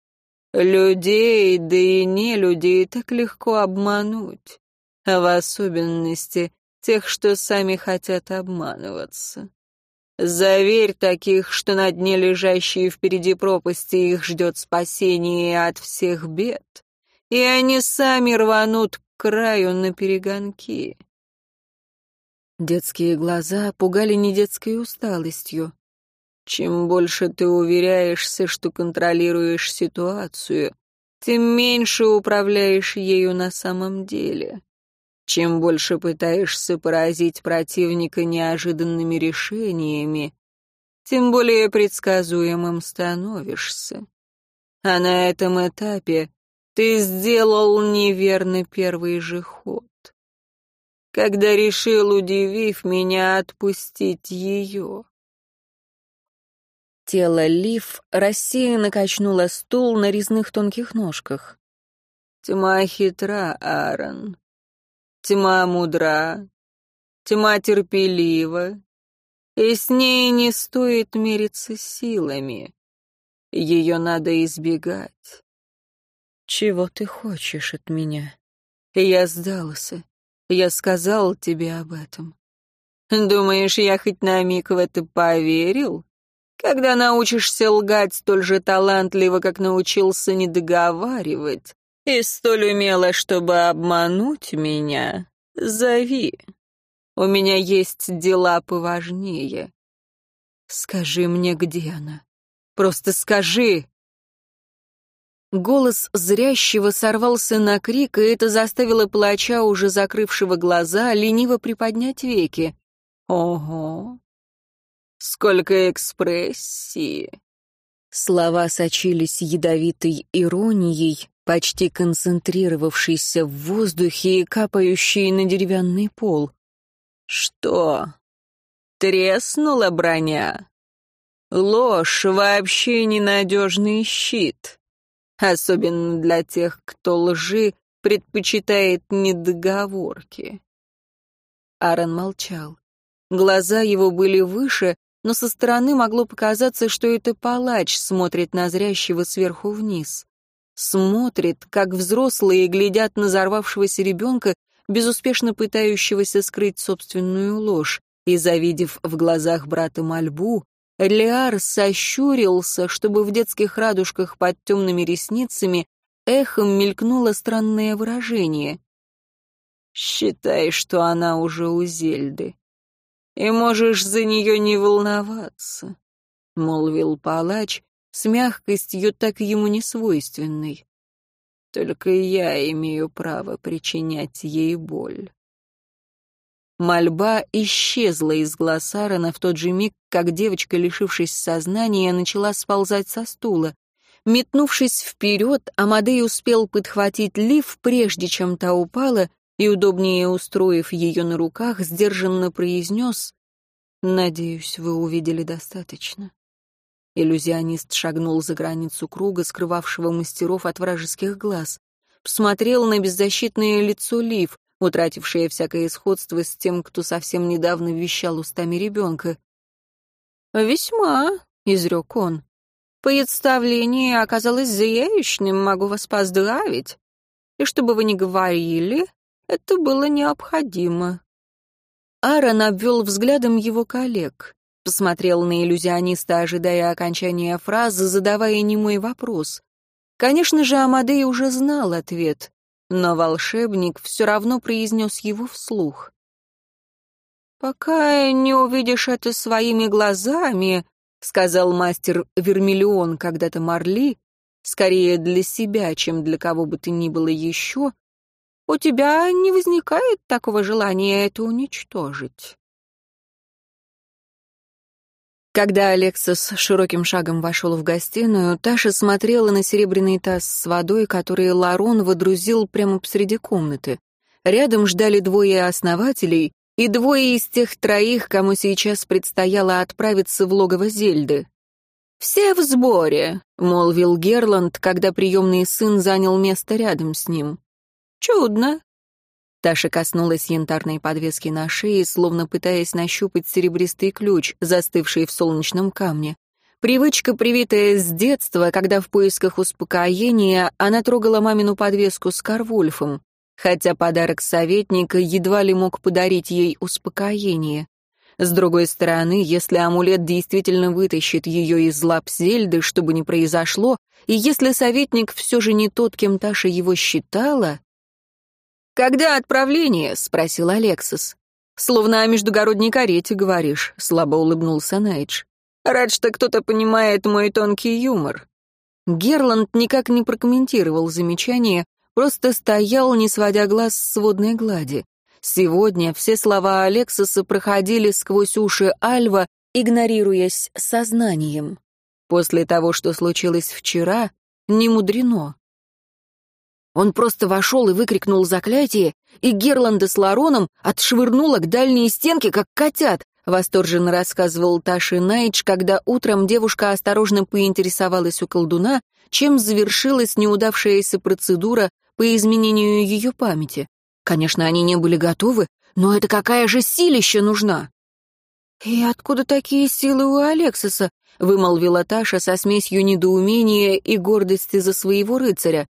Людей, да и не людей так легко обмануть, а в особенности тех, что сами хотят обманываться. Заверь таких, что на дне лежащие впереди пропасти их ждет спасение от всех бед, и они сами рванут к краю на перегонки. Детские глаза пугали не детской усталостью. Чем больше ты уверяешься, что контролируешь ситуацию, тем меньше управляешь ею на самом деле. Чем больше пытаешься поразить противника неожиданными решениями, тем более предсказуемым становишься. А на этом этапе ты сделал неверно первый же ход. Когда решил, удивив меня, отпустить ее. Тело Лив рассеянно качнуло стул на резных тонких ножках. «Тьма хитра, Аарон. Тьма мудра. Тьма терпелива. И с ней не стоит мериться силами. Ее надо избегать». «Чего ты хочешь от меня?» «Я сдался. Я сказал тебе об этом. Думаешь, я хоть на миг в это поверил?» Когда научишься лгать столь же талантливо, как научился не договаривать, и столь умело, чтобы обмануть меня, зови. У меня есть дела поважнее. Скажи мне, где она. Просто скажи. Голос зрящего сорвался на крик, и это заставило плача, уже закрывшего глаза, лениво приподнять веки. Ого, Сколько экспрессии!» Слова сочились ядовитой иронией, почти концентрировавшейся в воздухе и капающей на деревянный пол. «Что? Треснула броня? Ложь — вообще ненадежный щит, особенно для тех, кто лжи предпочитает недоговорки». Аарон молчал. Глаза его были выше, но со стороны могло показаться, что это палач смотрит на зрящего сверху вниз. Смотрит, как взрослые глядят на взорвавшегося ребенка, безуспешно пытающегося скрыть собственную ложь, и, завидев в глазах брата мольбу, Лиар сощурился, чтобы в детских радужках под темными ресницами эхом мелькнуло странное выражение. «Считай, что она уже у Зельды», и можешь за нее не волноваться», — молвил палач с мягкостью, так ему не свойственной. «Только я имею право причинять ей боль». Мольба исчезла из глаз Аарона в тот же миг, как девочка, лишившись сознания, начала сползать со стула. Метнувшись вперед, Амадей успел подхватить Лив, прежде чем та упала, и, удобнее устроив ее на руках, сдержанно произнес «Надеюсь, вы увидели достаточно». Иллюзионист шагнул за границу круга, скрывавшего мастеров от вражеских глаз. Посмотрел на беззащитное лицо Лив, утратившее всякое сходство с тем, кто совсем недавно вещал устами ребенка. «Весьма», — изрек он. «Представление оказалось заяющным, могу вас поздравить. И чтобы вы не говорили, это было необходимо. Аарон обвел взглядом его коллег, посмотрел на иллюзиониста, ожидая окончания фразы, задавая немой вопрос. Конечно же, Амадей уже знал ответ, но волшебник все равно произнес его вслух. «Пока не увидишь это своими глазами», — сказал мастер Вермиллион когда-то Марли, скорее для себя, чем для кого бы то ни было еще, у тебя не возникает такого желания это уничтожить?» Когда Алексас широким шагом вошел в гостиную, Таша смотрела на серебряный таз с водой, который Ларон водрузил прямо посреди комнаты. Рядом ждали двое основателей и двое из тех троих, кому сейчас предстояло отправиться в логово Зельды. «Все в сборе», — молвил Герланд, когда приемный сын занял место рядом с ним. Чудно. Таша коснулась янтарной подвески на шее, словно пытаясь нащупать серебристый ключ, застывший в солнечном камне. Привычка, привитая с детства, когда в поисках успокоения она трогала мамину подвеску с Карвульфом, хотя подарок советника едва ли мог подарить ей успокоение. С другой стороны, если амулет действительно вытащит ее из лап Зельды, что бы ни произошло, и если советник все же не тот, кем Таша его считала... «Когда отправление?» — спросил Алексис. «Словно о междугородней карете говоришь», — слабо улыбнулся Найдж. «Рад, что кто-то понимает мой тонкий юмор». Герланд никак не прокомментировал замечание, просто стоял, не сводя глаз с водной глади. Сегодня все слова Алексиса проходили сквозь уши Альва, игнорируясь сознанием. После того, что случилось вчера, не мудрено. Он просто вошел и выкрикнул заклятие, и Герланда с Лароном отшвырнула к дальней стенке, как котят, восторженно рассказывал Таши Найдж, когда утром девушка осторожно поинтересовалась у колдуна, чем завершилась неудавшаяся процедура по изменению ее памяти. Конечно, они не были готовы, но это какая же силища нужна? «И откуда такие силы у Алексиса?» — вымолвила Таша со смесью недоумения и гордости за своего рыцаря.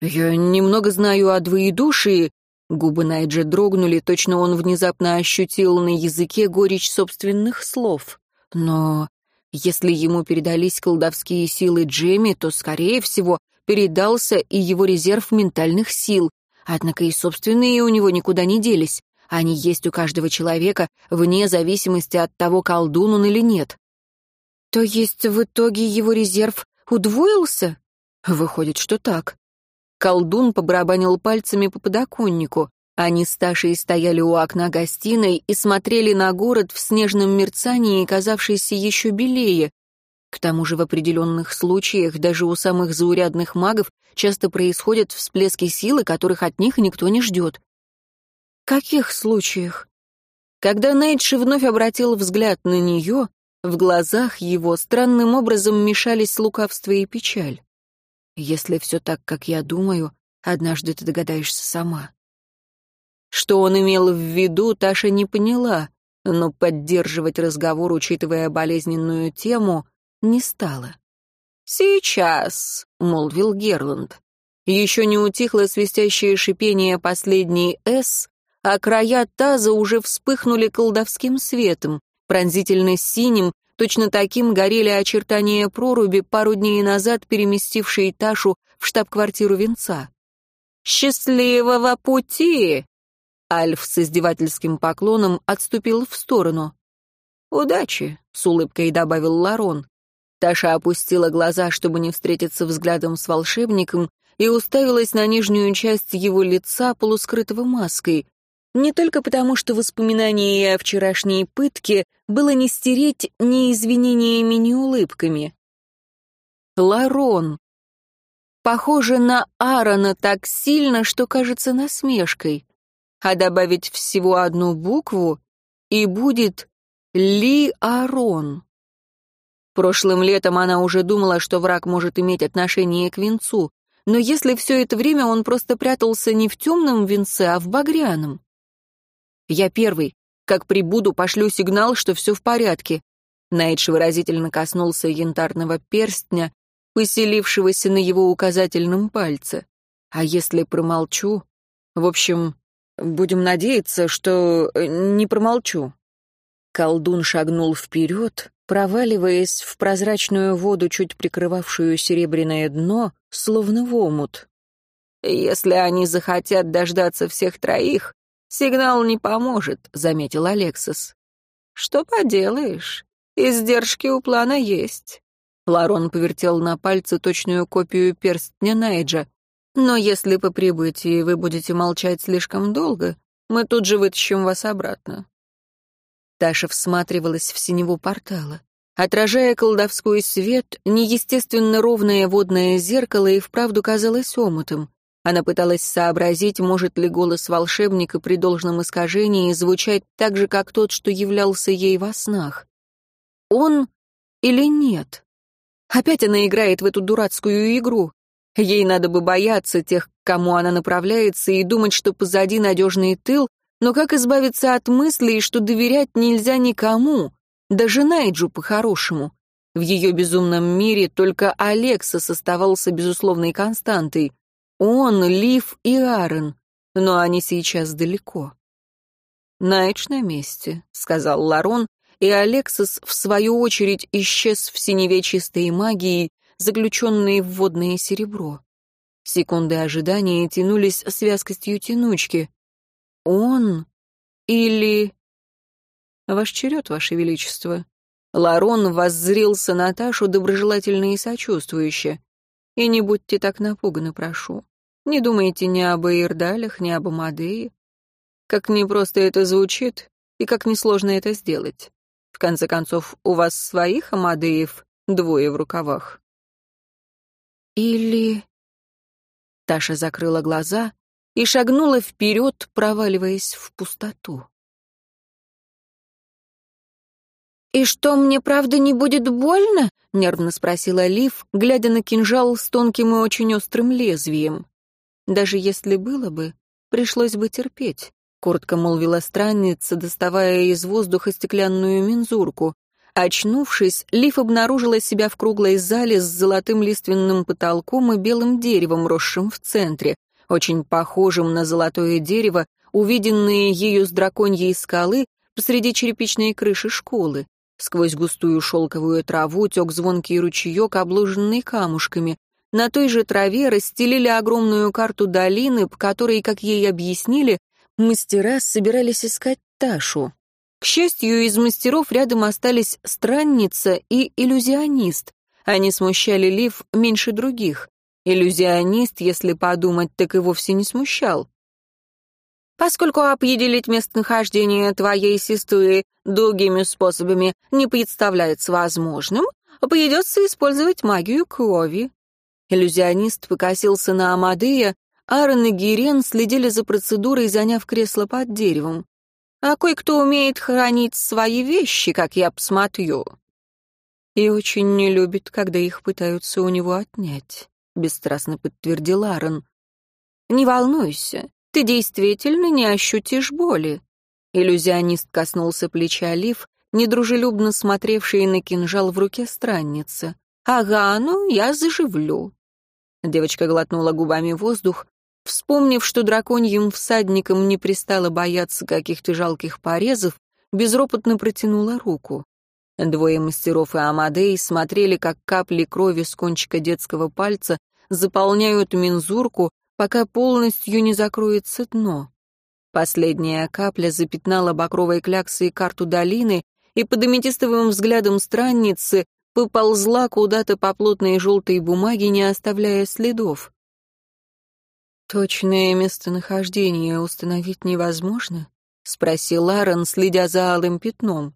«Я немного знаю о двоедушии», Губы Найджа дрогнули, точно он внезапно ощутил на языке горечь собственных слов. Но если ему передались колдовские силы Джемми, то, скорее всего, передался и его резерв ментальных сил. Однако и собственные у него никуда не делись. Они есть у каждого человека, вне зависимости от того, колдун он или нет. То есть в итоге его резерв удвоился? Выходит, что так. Колдун побарабанил пальцами по подоконнику. Они с Ташей стояли у окна гостиной и смотрели на город в снежном мерцании, казавшийся еще белее. К тому же в определенных случаях даже у самых заурядных магов часто происходят всплески силы, которых от них никто не ждет. Каких случаях? Когда Найтши вновь обратил взгляд на нее, в глазах его странным образом мешались лукавство и печаль. Если все так, как я думаю, однажды ты догадаешься сама. Что он имел в виду, Таша не поняла, но поддерживать разговор, учитывая болезненную тему, не стала. «Сейчас», — молвил Герланд. Еще не утихло свистящее шипение последней «С», а края таза уже вспыхнули колдовским светом, пронзительно синим, Точно таким горели очертания проруби, пару дней назад переместившие Ташу в штаб-квартиру венца. «Счастливого пути!» Альф с издевательским поклоном отступил в сторону. «Удачи!» — с улыбкой добавил Ларон. Таша опустила глаза, чтобы не встретиться взглядом с волшебником, и уставилась на нижнюю часть его лица, полускрытого маской. Не только потому, что воспоминания о вчерашней пытке было не стереть ни извинениями, ни улыбками. Ларон. Похоже на Аарона так сильно, что кажется насмешкой. А добавить всего одну букву, и будет Ли-Арон. Прошлым летом она уже думала, что враг может иметь отношение к венцу, но если все это время он просто прятался не в темном венце, а в багряном. Я первый. Как прибуду, пошлю сигнал, что все в порядке. Найдж выразительно коснулся янтарного перстня, поселившегося на его указательном пальце. А если промолчу? В общем, будем надеяться, что э, не промолчу. Колдун шагнул вперед, проваливаясь в прозрачную воду, чуть прикрывавшую серебряное дно, словно в омут. «Если они захотят дождаться всех троих, «Сигнал не поможет», — заметил Алексис. «Что поделаешь? Издержки у плана есть». Ларон повертел на пальце точную копию перстня Найджа. «Но если по прибытии вы будете молчать слишком долго, мы тут же вытащим вас обратно». Таша всматривалась в синеву портала. Отражая колдовской свет, неестественно ровное водное зеркало и вправду казалось омутом. Она пыталась сообразить, может ли голос волшебника при должном искажении звучать так же, как тот, что являлся ей во снах. Он или нет? Опять она играет в эту дурацкую игру. Ей надо бы бояться тех, к кому она направляется, и думать, что позади надежный тыл, но как избавиться от мыслей, что доверять нельзя никому, даже Найджу по-хорошему? В ее безумном мире только Алексас оставался безусловной константой. Он, Лив и Аарон, но они сейчас далеко. «Найдж на месте», — сказал Ларон, и Алексис, в свою очередь, исчез в синеве чистой магии, заключенной в водное серебро. Секунды ожидания тянулись с вязкостью тянучки. «Он или...» «Ваш черед, Ваше Величество». Ларон воззрился на Ташу доброжелательно и сочувствующе. «И не будьте так напуганы, прошу. Не думайте ни об Эйрдалях, ни об Амадее. Как непросто это звучит, и как несложно это сделать. В конце концов, у вас своих Амадеев двое в рукавах. Или... Таша закрыла глаза и шагнула вперед, проваливаясь в пустоту. «И что, мне правда не будет больно?» — нервно спросила Лив, глядя на кинжал с тонким и очень острым лезвием. «Даже если было бы, пришлось бы терпеть. — коротко молвила странница, доставая из воздуха стеклянную мензурку. Очнувшись, Лиф обнаружила себя в круглой зале с золотым лиственным потолком и белым деревом, росшим в центре, очень похожим на золотое дерево, увиденное ею с драконьей скалы посреди черепичной крыши школы. Сквозь густую шелковую траву тек звонкий ручеек, обложенный камушками. На той же траве расстелили огромную карту долины, по которой, как ей объяснили, мастера собирались искать Ташу. К счастью, из мастеров рядом остались странница и иллюзионист. Они смущали Лив меньше других. Иллюзионист, если подумать, так и вовсе не смущал. Поскольку определить местонахождение твоей сестры другими способами не представляется возможным, придется использовать магию крови. Иллюзионист покосился на Амадея, Аарон и Гирен следили за процедурой, заняв кресло под деревом. А кое-кто умеет хранить свои вещи, как я посмотрю. И очень не любит, когда их пытаются у него отнять, — бесстрастно подтвердил Аарон. Не волнуйся, ты действительно не ощутишь боли. Иллюзионист коснулся плеча Лив, недружелюбно смотревший на кинжал в руке странницы. «Ага, ну, я заживлю». Девочка глотнула губами воздух, Вспомнив, что драконьим всадникам не пристало бояться каких-то жалких порезов, безропотно протянула руку. Двое мастеров и Амадей смотрели, как капли крови с кончика детского пальца заполняют мензурку, пока полностью не закроется дно. Последняя капля запятнала бакровой кляксой карту долины, и под аметистовым взглядом странницы поползла куда-то по плотной желтой бумаге, не оставляя следов. «Точное местонахождение установить невозможно?» — спросил Аарон, следя за алым пятном.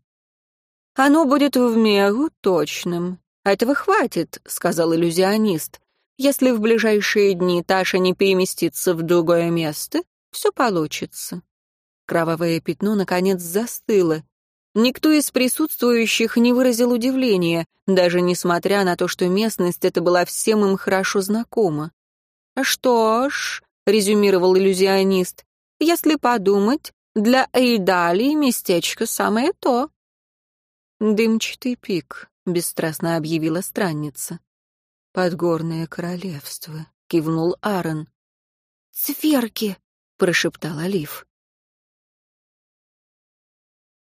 «Оно будет в меру точным. Этого хватит», — сказал иллюзионист. «Если в ближайшие дни Таша не переместится в другое место, все получится». Кровавое пятно, наконец, застыло. Никто из присутствующих не выразил удивления, даже несмотря на то, что местность эта была всем им хорошо знакома. «Что ж», — резюмировал иллюзионист, — «если подумать, для Эйдалии местечко самое то». «Дымчатый пик», — бесстрастно объявила странница. «Подгорное королевство», — кивнул Аарон. «Цверки», — прошептал Олив.